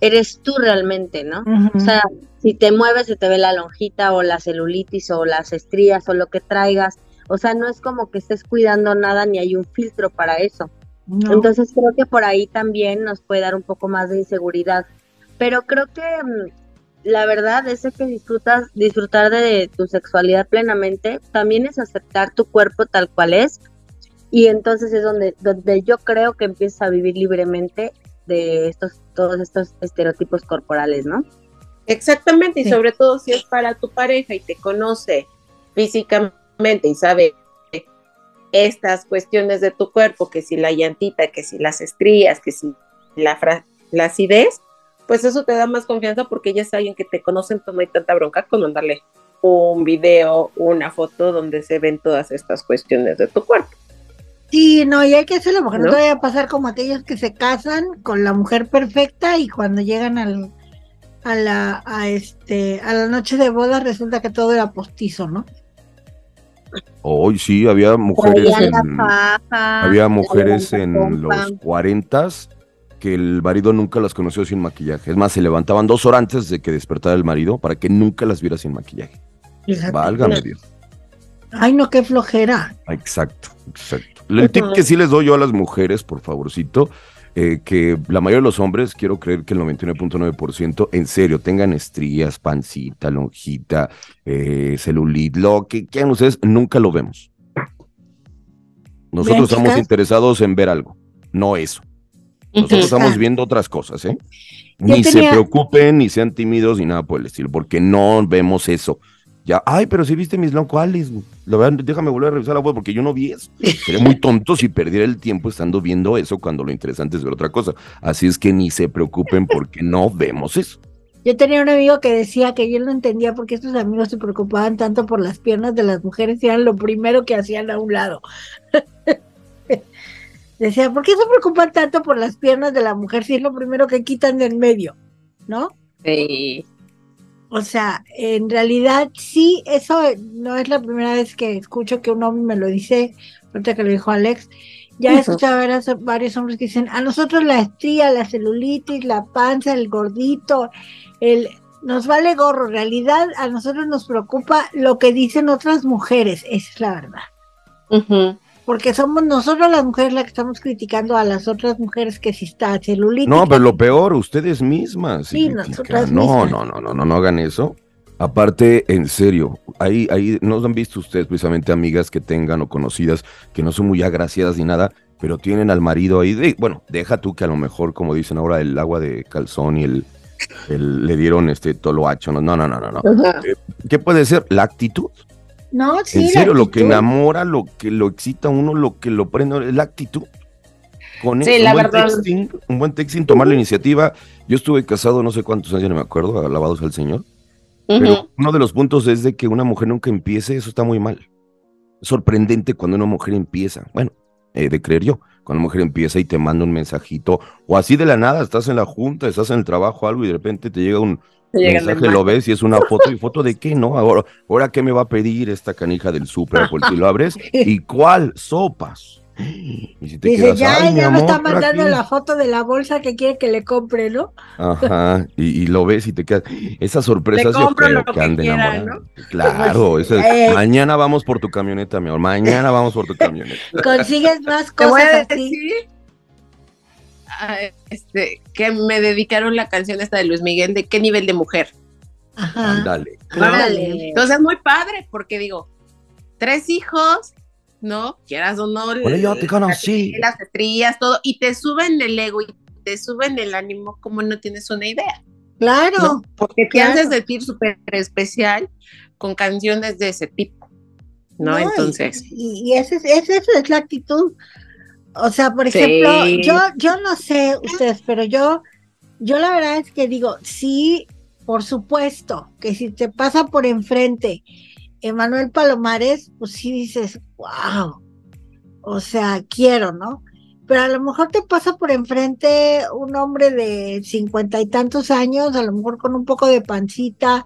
eres tú realmente, ¿no? O sea, si te mueves se te ve la lonjita o la celulitis o las estrías o lo que traigas, o sea, no es como que estés cuidando nada ni hay un filtro para eso. No. Entonces creo que por ahí también nos puede dar un poco más de inseguridad. Pero creo que mm, la verdad es que disfrutas, disfrutar de tu sexualidad plenamente, también es aceptar tu cuerpo tal cual es. Y entonces es donde, donde yo creo que empiezas a vivir libremente de estos, todos estos estereotipos corporales, ¿no? Exactamente, y Sí. sobre todo si es para tu pareja y te conoce físicamente y sabe estas cuestiones de tu cuerpo, que si la llantita, que si las estrías, que si la, la acidez, pues eso te da más confianza porque ya es alguien que te conoce, entonces no hay tanta bronca con mandarle un video, una foto donde se ven todas estas cuestiones de tu cuerpo. Sí, no, y hay que hacerlo porque no, ¿No? te vaya a pasar como aquellos que se casan con la mujer perfecta y cuando llegan al, a la a este a la noche de boda resulta que todo era postizo, ¿no? Hoy sí, había mujeres en, faja, había mujeres en los pompa. 40 que el marido nunca las conoció sin maquillaje. Es más, se levantaban dos horas antes de que despertara el marido para que nunca las viera sin maquillaje. Fíjate. Válgame Dios. Ay, no, qué flojera. Exacto, exacto. El tip que sí les doy yo a las mujeres, por favorcito, eh, que la mayoría de los hombres, quiero creer que el 99.9%, en serio, tengan estrías, pancita, lonjita, eh, celulit, lo que quieran ustedes, nunca lo vemos. Nosotros estamos interesados en ver algo, no eso. Nosotros estamos viendo otras cosas, ¿eh? Ni se preocupen, ni sean tímidos, ni nada por el estilo, porque no vemos eso. Ya, ay, pero si viste mis cuáles, güey? La verdad, déjame volver a revisar la foto porque yo no vi eso. Sería muy tonto si perdiera el tiempo estando viendo eso cuando lo interesante es ver otra cosa. Así es que ni se preocupen porque no vemos eso. Yo tenía un amigo que decía que yo no entendía por qué estos amigos se preocupaban tanto por las piernas de las mujeres y eran lo primero que hacían a un lado. Decía, ¿por qué se preocupan tanto por las piernas de la mujer si es lo primero que quitan del medio? ¿No? Sí. O sea, en realidad sí, eso no es la primera vez que escucho que un hombre me lo dice, ahorita que lo dijo Alex. Ya he escuchado a varios, hombres que dicen, a nosotros la estría, la celulitis, la panza, el gordito, el nos vale gorro. En realidad a nosotros nos preocupa lo que dicen otras mujeres, esa es la verdad. Ujú. Porque somos nosotros las mujeres las que estamos criticando a las otras mujeres que si está celulitis. No, pero lo peor, ustedes mismas. Sí, critican. nosotras no, mismas. no, no, no, no, no hagan eso. Aparte, en serio, ahí, ahí no han visto ustedes precisamente amigas que tengan o conocidas que no son muy agraciadas ni nada, pero tienen al marido ahí. De, bueno, deja tú que a lo mejor, como dicen ahora, el agua de calzón y el, el- le dieron este toloacho. No, no, no, no, no. ¿Qué puede ser? La actitud. No, sí. en la serio, lo que enamora, lo que lo excita a uno, lo que lo prende es la actitud. Con Sí, la un, buen verdad. texting, un buen texting, tomar la iniciativa. Yo estuve casado no sé cuántos años, no me acuerdo, alabados al Señor. Pero uno de los puntos es de que una mujer nunca empiece, eso está muy mal. Es sorprendente cuando una mujer empieza, bueno, eh, de creer yo, cuando una mujer empieza y te manda un mensajito, o así de la nada, estás en la junta, estás en el trabajo, algo, y de repente te llega un mensaje, lo ves y es una foto, y foto de qué, ¿no? Ahora, ahora qué me va a pedir esta canija del súper, pues tú lo abres, ¿y cuál? Sopas. Y si te Dice, quedas, ya, "Ay, mi ya me está amor, ¿para mandando qué?". la foto de la bolsa que quiere que le compre, ¿no? Ajá, y, y lo ves y te quedas. Esas sorpresas yo creo lo que que han de quiera, enamorar. Claro, eso es, Eh. mañana vamos por tu camioneta, mi amor. Mañana vamos por tu camioneta. Consigues más Te voy cosas así. Este, que me dedicaron la canción esta de Luis Miguel de qué nivel de mujer. Ajá. Ándale. ¿no? Entonces es muy padre porque digo, tres hijos, ¿no? Quieras o no, Bueno, yo te conocí. las estrías, todo, y te suben el ego y te suben el ánimo como no tienes una idea, Claro. ¿no? Porque te claro. haces sentir súper especial con canciones de ese tipo, ¿no? y- Entonces, Y, y ese, es- esa es la actitud. O sea, por Sí. ejemplo, yo, yo no sé ustedes, pero yo, yo la verdad es que digo, sí, por supuesto, que si te pasa por enfrente Emanuel Palomares, pues sí dices, wow. O sea, quiero, ¿no? Pero a lo mejor te pasa por enfrente un hombre de cincuenta y tantos años, a lo mejor con un poco de pancita,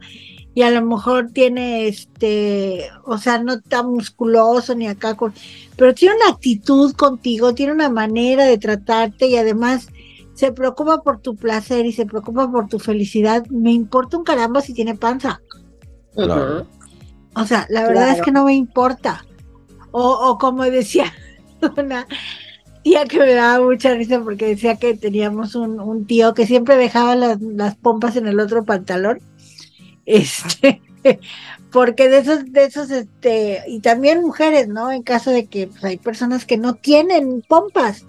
y a lo mejor tiene este, o sea, no tan musculoso ni acá con, pero tiene una actitud contigo, tiene una manera de tratarte y además se preocupa por tu placer y se preocupa por tu felicidad. Me importa un caramba si tiene panza. Claro. O sea, la verdad es que no me importa. O, o como decía una tía que me daba mucha risa porque decía que teníamos un, un tío que siempre dejaba las, las pompas en el otro pantalón. Este, porque de esos, de esos, este, y también mujeres, ¿no? En caso de que pues, hay personas que no tienen pompas.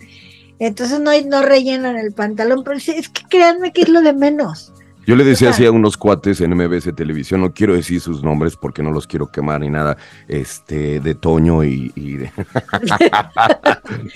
Entonces no, no rellenan el pantalón, pero es, es que créanme que es lo de menos. Yo le decía así a unos cuates en MBS Televisión, no quiero decir sus nombres porque no los quiero quemar ni nada, este, de Toño y, y de...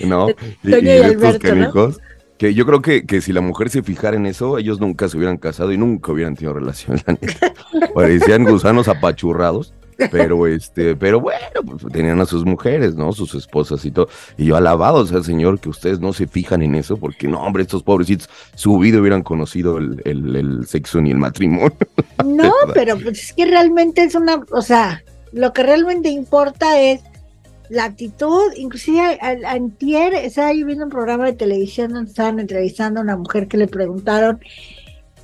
¿No? Y, Toño y de estos Alberto, ¿no? Que yo creo que, que si la mujer se fijara en eso, ellos nunca se hubieran casado y nunca hubieran tenido relación, la neta. Parecían gusanos apachurrados. Pero este, pero bueno, pues tenían a sus mujeres, ¿no? Sus esposas y todo. Y yo alabado sea el Señor que ustedes no se fijan en eso, porque no, hombre, estos pobrecitos, su vida hubieran conocido el, el- el sexo ni el matrimonio. No, pero pues es que realmente es una, o sea, lo que realmente importa es la actitud, inclusive a- a- antier estaba yo viendo un programa de televisión donde estaban entrevistando a una mujer que le preguntaron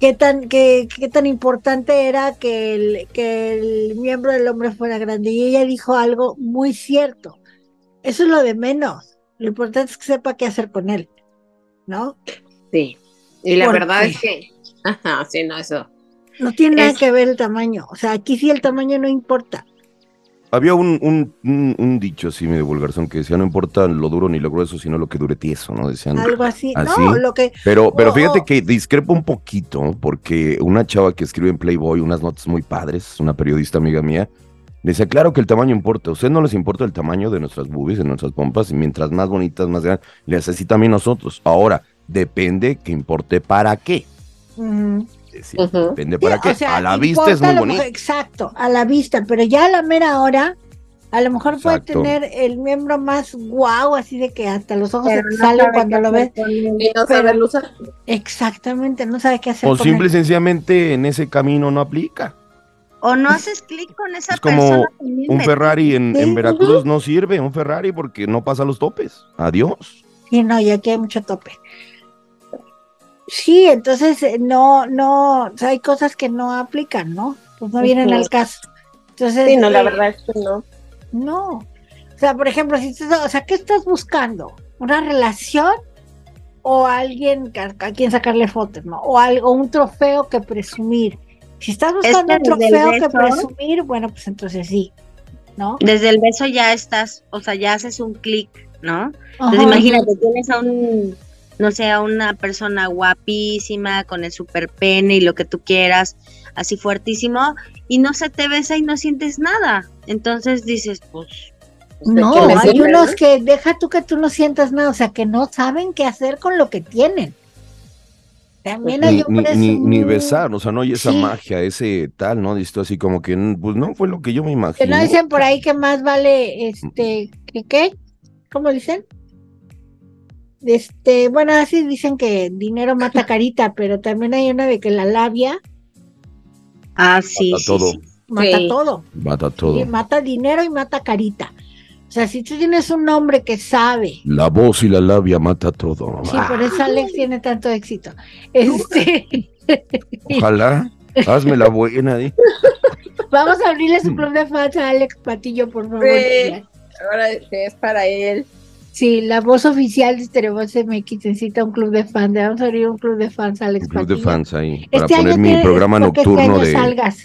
qué tan, qué, qué tan importante era que el, que el miembro del hombre fuera grande y ella dijo algo muy cierto, eso es lo de menos, lo importante es que sepa qué hacer con él, ¿no? Sí. Y la ¿Por verdad qué? es que, ajá, sí, no, eso. No tiene nada Es- que ver el tamaño, o sea, aquí sí el tamaño no importa. Había un, un, un, un dicho así medio vulgarzón que decía, no importa lo duro ni lo grueso, sino lo que dure tieso, ¿no? Decían. Algo así. ¿Así? No, lo que. Pero, pero Oh, fíjate oh. que discrepo un poquito, porque una chava que escribe en Playboy unas notas muy padres, una periodista amiga mía, decía, claro que el tamaño importa. A ustedes no les importa el tamaño de nuestras boobies, de nuestras pompas, y mientras más bonitas, más grandes, les así también nosotros. Ahora, depende que importe para qué. Depende Sí, para qué. o sea, a la vista es muy bonito. mejor- exacto, a la vista, pero ya a la mera hora, a lo mejor puede tener el miembro más guau, así de que hasta los ojos se Pero no salen cuando qué lo ves. Y no Pero- sabe usar. Exactamente, no sabe qué hacer. O simple y sencillamente en ese camino no aplica. O no haces clic con esa Es como persona. Un Ferrari en, Sí. Veracruz no sirve, un Ferrari porque no pasa los topes. Adiós. Sí, no, y aquí hay mucho tope. Sí, entonces eh, no, no, o sea, hay cosas que no aplican, ¿no? Pues no vienen al caso. Entonces, Sí, no, la eh, verdad es que no. No. O sea, por ejemplo, si estás- o sea, ¿qué estás buscando? ¿Una relación o alguien a, quien sacarle fotos, ¿no? O algo, un trofeo que presumir. Si estás buscando un trofeo que presumir, bueno, pues entonces sí, ¿no? Desde el beso ya estás, o sea, ya haces un clic, ¿no? Ajá. Entonces imagínate, tienes a un, no sé, a una persona guapísima, con el super pene y lo que tú quieras, así fuertísimo, y no se te besa y no sientes nada. Entonces dices, pues, No, que me hay sirve, unos ¿no? que deja tú que tú no sientas nada, o sea, que no saben qué hacer con lo que tienen. También hay Ni, ni, hombres ni, ni muy- besar, o sea, no hay esa Sí. magia, ese tal, ¿no? Dices tú así como que, pues no fue lo que yo me Que imagino. no dicen por ahí que más vale, este, que qué, ¿cómo dicen? Este, bueno, así dicen que dinero mata carita, pero también hay una de que la labia ah, sí, Mata sí, todo. sí. mata Sí. todo. Mata Sí, todo. mata dinero y mata carita. O sea, si tú tienes un hombre que sabe, La voz y la labia mata todo. sí, Ah, por eso Alex tiene tanto éxito. Este, Ojalá, hazme la buena. di. vamos a abrirle su club de fans a Alex Patillo, por favor. Sí. Ahora es para él. Sí, la voz oficial de Estereovoz MX necesita un club de fans. Vamos a abrir un club de fans a Alex Un club de Patillo. fans ahí. Para Este poner año mi programa este nocturno año de salgas.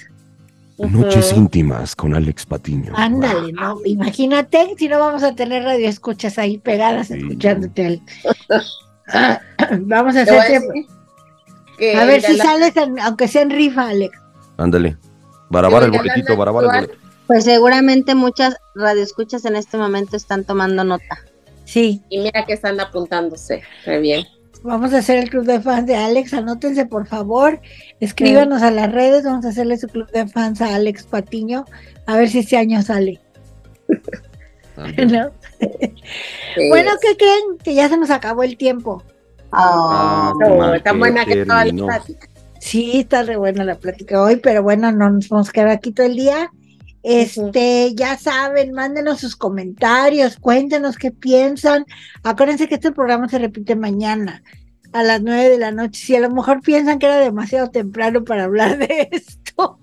Noches íntimas con Alex Patiño. Ándale, ¿no? Imagínate si no vamos a tener radioescuchas ahí pegadas Sí. escuchándote. Alex. vamos a a hacer que a ver si sales, en- aunque sea en rifa, Alex. Ándale. Barabar el boletito, barabar el boletito. Pues seguramente muchas radioescuchas en este momento están tomando nota. Sí, Y mira que están apuntándose. Re bien. vamos a hacer el club de fans de Alex. Anótense, por favor. Escríbanos a las redes. Vamos a hacerle su club de fans a Alex Patiño. A ver si este año sale. ¿no? Sí. Bueno, ¿qué creen? Que ya se nos acabó el tiempo. Ah, No, mal tan buena que toda la plática. Sí, está re buena la plática hoy, pero bueno, no nos vamos a quedar aquí todo el día. Este, ya saben, mándenos sus comentarios, cuéntenos qué piensan. Acuérdense que este programa se repite mañana a las nueve de la noche. Si a lo mejor piensan que era demasiado temprano para hablar de esto,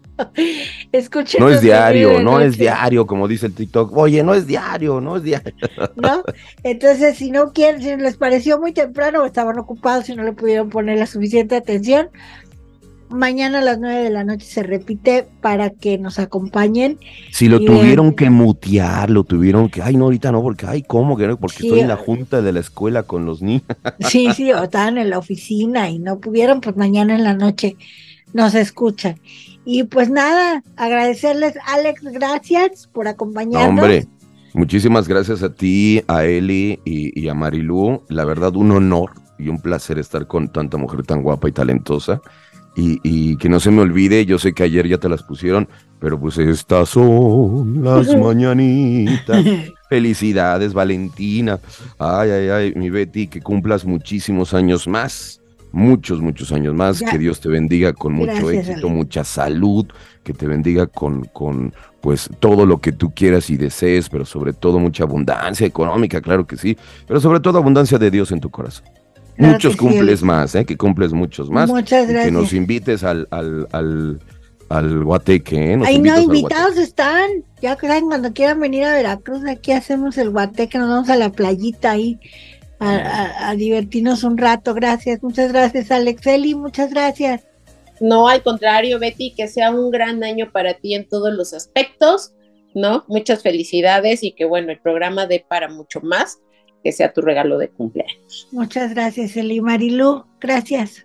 escuchen. No es diario, no es diario, como dice el TikTok. Oye, no es diario, no es diario. ¿no? Entonces, si no quieren, si les pareció muy temprano o estaban ocupados y no le pudieron poner la suficiente atención, mañana a las nueve de la noche se repite para que nos acompañen. Si lo tuvieron vean. que mutear, lo tuvieron que, ay, no, ahorita no, porque, ay, ¿cómo que no? Porque Sí, estoy en la junta de la escuela con los niños. Sí, sí, o estaban en la oficina y no pudieron, pues mañana en la noche nos escuchan. Y pues nada, agradecerles, Alex, gracias por No, acompañarnos. hombre, muchísimas gracias a ti, a Eli y, y a Marilú. La verdad, un honor y un placer estar con tanta mujer tan guapa y talentosa. Y, y que no se me olvide, yo sé que ayer ya te las pusieron, pero pues estas son las mañanitas. Felicidades, Valentina. Ay, ay, ay, mi Betty, que cumplas muchísimos años más. Muchos, muchos años más. Ya. Que Dios te bendiga con mucho éxito, mucha salud. Que te bendiga con, con, pues, todo lo que tú quieras y desees, pero sobre todo mucha abundancia económica, claro que sí. Pero sobre todo abundancia de Dios en tu corazón. Claro muchos sí, cumples más, ¿eh? Que cumples muchos más. Muchas y que gracias. nos invites al, al, al, al guateque, ¿eh? Invitas no, invitados están. Ya saben, cuando quieran venir a Veracruz, aquí hacemos el guateque, nos vamos a la playita ahí a, a- a divertirnos un rato. Gracias, muchas gracias, Alex Eli, muchas gracias. No, al contrario, Betty, que sea un gran año para ti en todos los aspectos, ¿no? Muchas felicidades y que bueno, el programa dé para mucho más, que sea tu regalo de cumpleaños. Muchas gracias, Eli Marilú, gracias.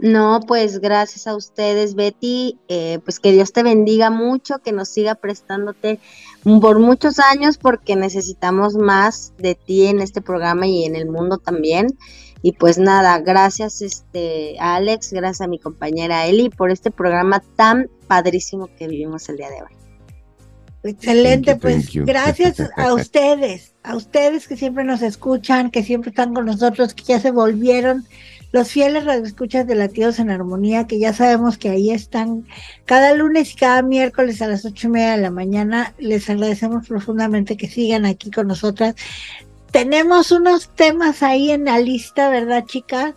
No, pues gracias a ustedes, Betty. eh, pues que Dios te bendiga mucho, que nos siga prestándote por muchos años, porque necesitamos más de ti en este programa y en el mundo también. Y pues nada, gracias este, a Alex, gracias a mi compañera Eli por este programa tan padrísimo que vivimos el día de hoy. Excelente, Thank you, pues thank you. gracias a ustedes, a ustedes que siempre nos escuchan, que siempre están con nosotros, que ya se volvieron los fieles radioescuchas de Latidos en Armonía, que ya sabemos que ahí están cada lunes y cada miércoles a las ocho y media de la mañana. Les agradecemos profundamente que sigan aquí con nosotras. Tenemos unos temas ahí en la lista, ¿verdad, chicas?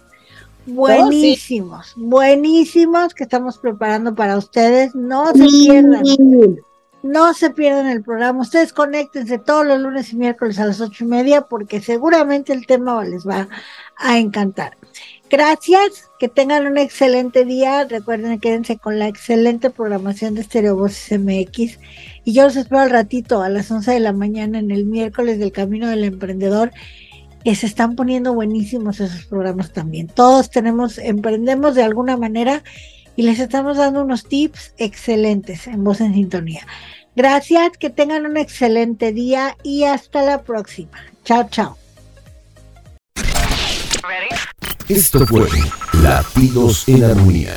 Buenísimos, buenísimos que estamos preparando para ustedes. No se pierdan. No se pierdan el programa. Ustedes conéctense todos los lunes y miércoles a las ocho y media porque seguramente el tema les va a encantar. Gracias, que tengan un excelente día. Recuerden, quédense con la excelente programación de Stereo Voces MX. Y yo los espero al ratito, a las 11 de la mañana, en el miércoles del Camino del Emprendedor, que se están poniendo buenísimos esos programas también. Todos tenemos, emprendemos de alguna manera y les estamos dando unos tips excelentes en Voz en Sintonía. Gracias, que tengan un excelente día y hasta la próxima. Chao, chao. Esto fue Latidos en Armonía.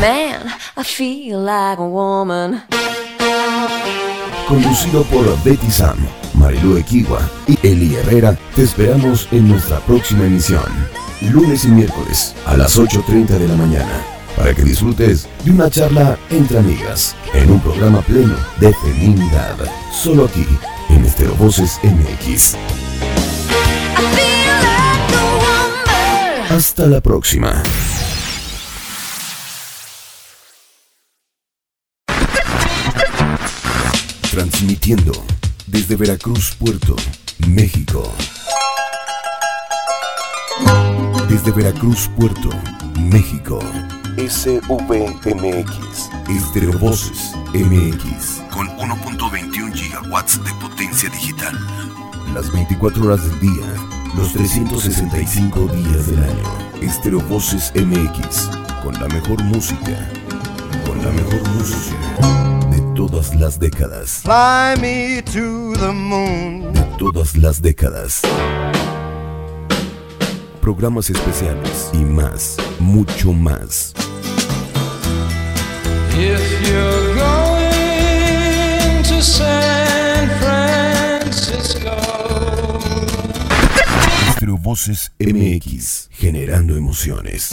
Man, I feel like a woman. Conducido por Betty Sam, Marilu Equiwa y Eli Herrera, te esperamos en nuestra próxima emisión, lunes y miércoles a las 8.30 de la mañana, para que disfrutes de una charla entre amigas, en un programa pleno de feminidad, solo aquí, en Estero Voces MX. Hasta la próxima. Transmitiendo desde Veracruz, Puerto, México. Desde Veracruz, Puerto, México. SVMX. Estereo Voces MX. Con 1.21 gigawatts de potencia digital. Las 24 horas del día. Los 365 días del año. Estereo Voces MX. Con la mejor música. Con la mejor música. De todas las décadas. Fly me to the moon. De todas las décadas. Programas especiales y más, mucho más. If you're going to San Francisco, Estereo Voces MX, generando emociones.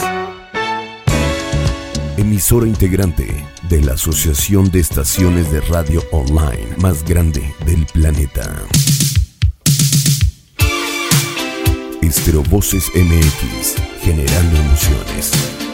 Emisora integrante de la Asociación de Estaciones de Radio Online más grande del planeta. Estereo Voces MX, generando emociones.